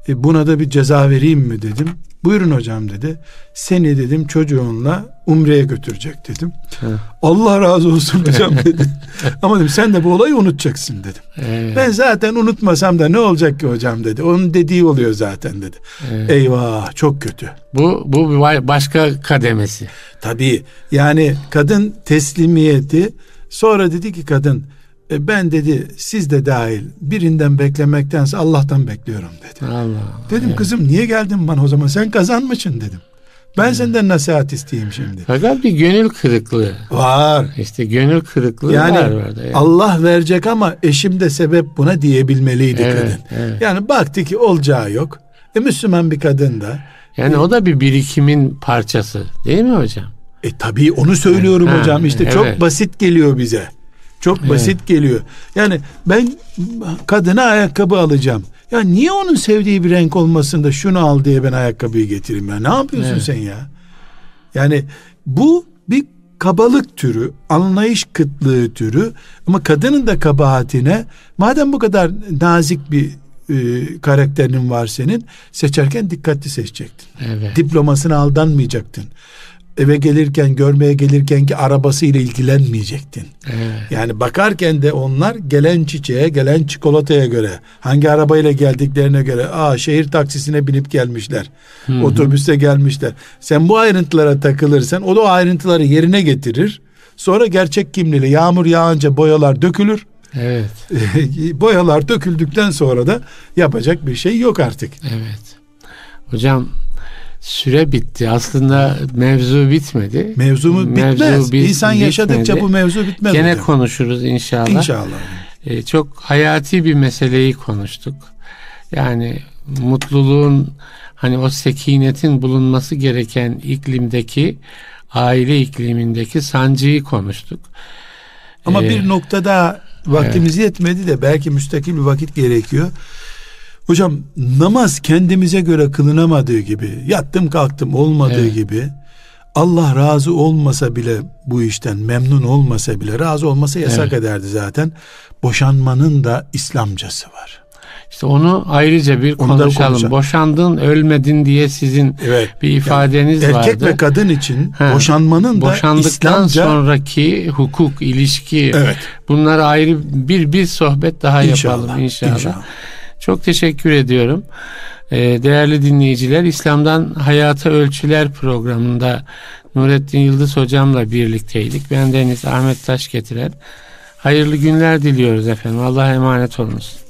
[SPEAKER 2] E, buna da bir ceza vereyim mi dedim. Buyurun hocam dedi. Seni dedim çocuğunla umreye götürecek dedim.
[SPEAKER 1] Hı.
[SPEAKER 2] Allah razı olsun hocam <laughs> dedi. Ama dedim sen de bu olayı unutacaksın dedim.
[SPEAKER 1] Evet.
[SPEAKER 2] Ben zaten unutmasam da ne olacak ki hocam dedi. Onun dediği oluyor zaten dedi.
[SPEAKER 1] Evet.
[SPEAKER 2] Eyvah çok kötü.
[SPEAKER 1] Bu bu başka kademesi.
[SPEAKER 2] Tabii yani kadın teslimiyeti sonra dedi ki kadın "E, ben dedi siz de dahil birinden beklemektense Allah'tan bekliyorum dedi.
[SPEAKER 1] Allah.
[SPEAKER 2] Dedim kızım niye geldin bana o zaman sen kazanmışsın dedim. Ben senden nasihat isteyeyim şimdi.
[SPEAKER 1] Fakat bir gönül kırıklığı.
[SPEAKER 2] Var.
[SPEAKER 1] İşte gönül kırıklığı
[SPEAKER 2] Yani
[SPEAKER 1] var orada. Yani.
[SPEAKER 2] Allah verecek ama eşim de sebep buna diyebilmeliydi
[SPEAKER 1] Evet,
[SPEAKER 2] kadın.
[SPEAKER 1] evet.
[SPEAKER 2] Yani baktı ki olacağı yok. E Müslüman bir kadın da.
[SPEAKER 1] Yani o da bir birikimin parçası. Değil mi hocam?
[SPEAKER 2] E tabii onu söylüyorum
[SPEAKER 1] Ha,
[SPEAKER 2] hocam. İşte
[SPEAKER 1] evet.
[SPEAKER 2] çok basit geliyor bize. Çok basit geliyor. Yani ben kadına ayakkabı alacağım. Ya niye onun sevdiği bir renk olmasın da şunu al diye ben ayakkabıyı getireyim ya? Ne yapıyorsun
[SPEAKER 1] Evet.
[SPEAKER 2] sen ya? Yani bu bir kabalık türü, anlayış kıtlığı türü ama kadının da kabahatine madem bu kadar nazik bir e, karakterin var senin seçerken dikkatli seçecektin.
[SPEAKER 1] Evet.
[SPEAKER 2] Diplomasına aldanmayacaktın. Eve gelirken görmeye gelirken ki arabasıyla ilgilenmeyecektin.
[SPEAKER 1] evet.
[SPEAKER 2] Yani bakarken de onlar gelen çiçeğe gelen çikolataya göre hangi arabayla geldiklerine göre aa şehir taksisine binip gelmişler. Otobüste gelmişler. Sen bu ayrıntılara takılırsan o da o ayrıntıları yerine getirir. Sonra gerçek kimliğiyle yağmur yağınca boyalar dökülür.
[SPEAKER 1] Evet. <laughs>
[SPEAKER 2] boyalar döküldükten sonra da yapacak bir şey yok artık.
[SPEAKER 1] Evet. Hocam süre bitti. Aslında mevzu bitmedi.
[SPEAKER 2] Mevzu mu
[SPEAKER 1] Mevzu
[SPEAKER 2] bitmez.
[SPEAKER 1] bit-
[SPEAKER 2] İnsan yaşadıkça
[SPEAKER 1] bitmedi.
[SPEAKER 2] bu mevzu bitmez.
[SPEAKER 1] Gene
[SPEAKER 2] hocam.
[SPEAKER 1] konuşuruz inşallah.
[SPEAKER 2] İnşallah.
[SPEAKER 1] Ee, çok hayati bir meseleyi konuştuk. Yani mutluluğun hani o sekinetin bulunması gereken iklimdeki aile iklimindeki sancıyı konuştuk.
[SPEAKER 2] Ama
[SPEAKER 1] Ee,
[SPEAKER 2] bir noktada vaktimiz yetmedi de belki müstakil bir vakit gerekiyor. Hocam namaz kendimize göre kılınamadığı gibi, yattım kalktım olmadığı
[SPEAKER 1] Evet.
[SPEAKER 2] gibi Allah razı olmasa bile bu işten memnun olmasa bile razı olmasa yasak
[SPEAKER 1] Evet.
[SPEAKER 2] ederdi zaten. Boşanmanın da İslamcası var.
[SPEAKER 1] İşte onu ayrıca bir
[SPEAKER 2] Onu da
[SPEAKER 1] konuşalım.
[SPEAKER 2] konuşalım.
[SPEAKER 1] Boşandın ölmedin diye sizin
[SPEAKER 2] Evet.
[SPEAKER 1] bir ifadeniz
[SPEAKER 2] Erkek
[SPEAKER 1] vardı.
[SPEAKER 2] ve kadın için
[SPEAKER 1] Ha,
[SPEAKER 2] boşanmanın da İslamca
[SPEAKER 1] sonraki hukuk, ilişki
[SPEAKER 2] Evet.
[SPEAKER 1] bunlar ayrı bir bir sohbet daha
[SPEAKER 2] İnşallah,
[SPEAKER 1] yapalım inşallah.
[SPEAKER 2] inşallah.
[SPEAKER 1] Çok teşekkür ediyorum. Ee, değerli dinleyiciler İslam'dan Hayata Ölçüler programında Nurettin Yıldız hocamla birlikteydik. Ben Deniz Ahmet Taş getiren. Hayırlı günler diliyoruz efendim. Allah'a emanet olunuz.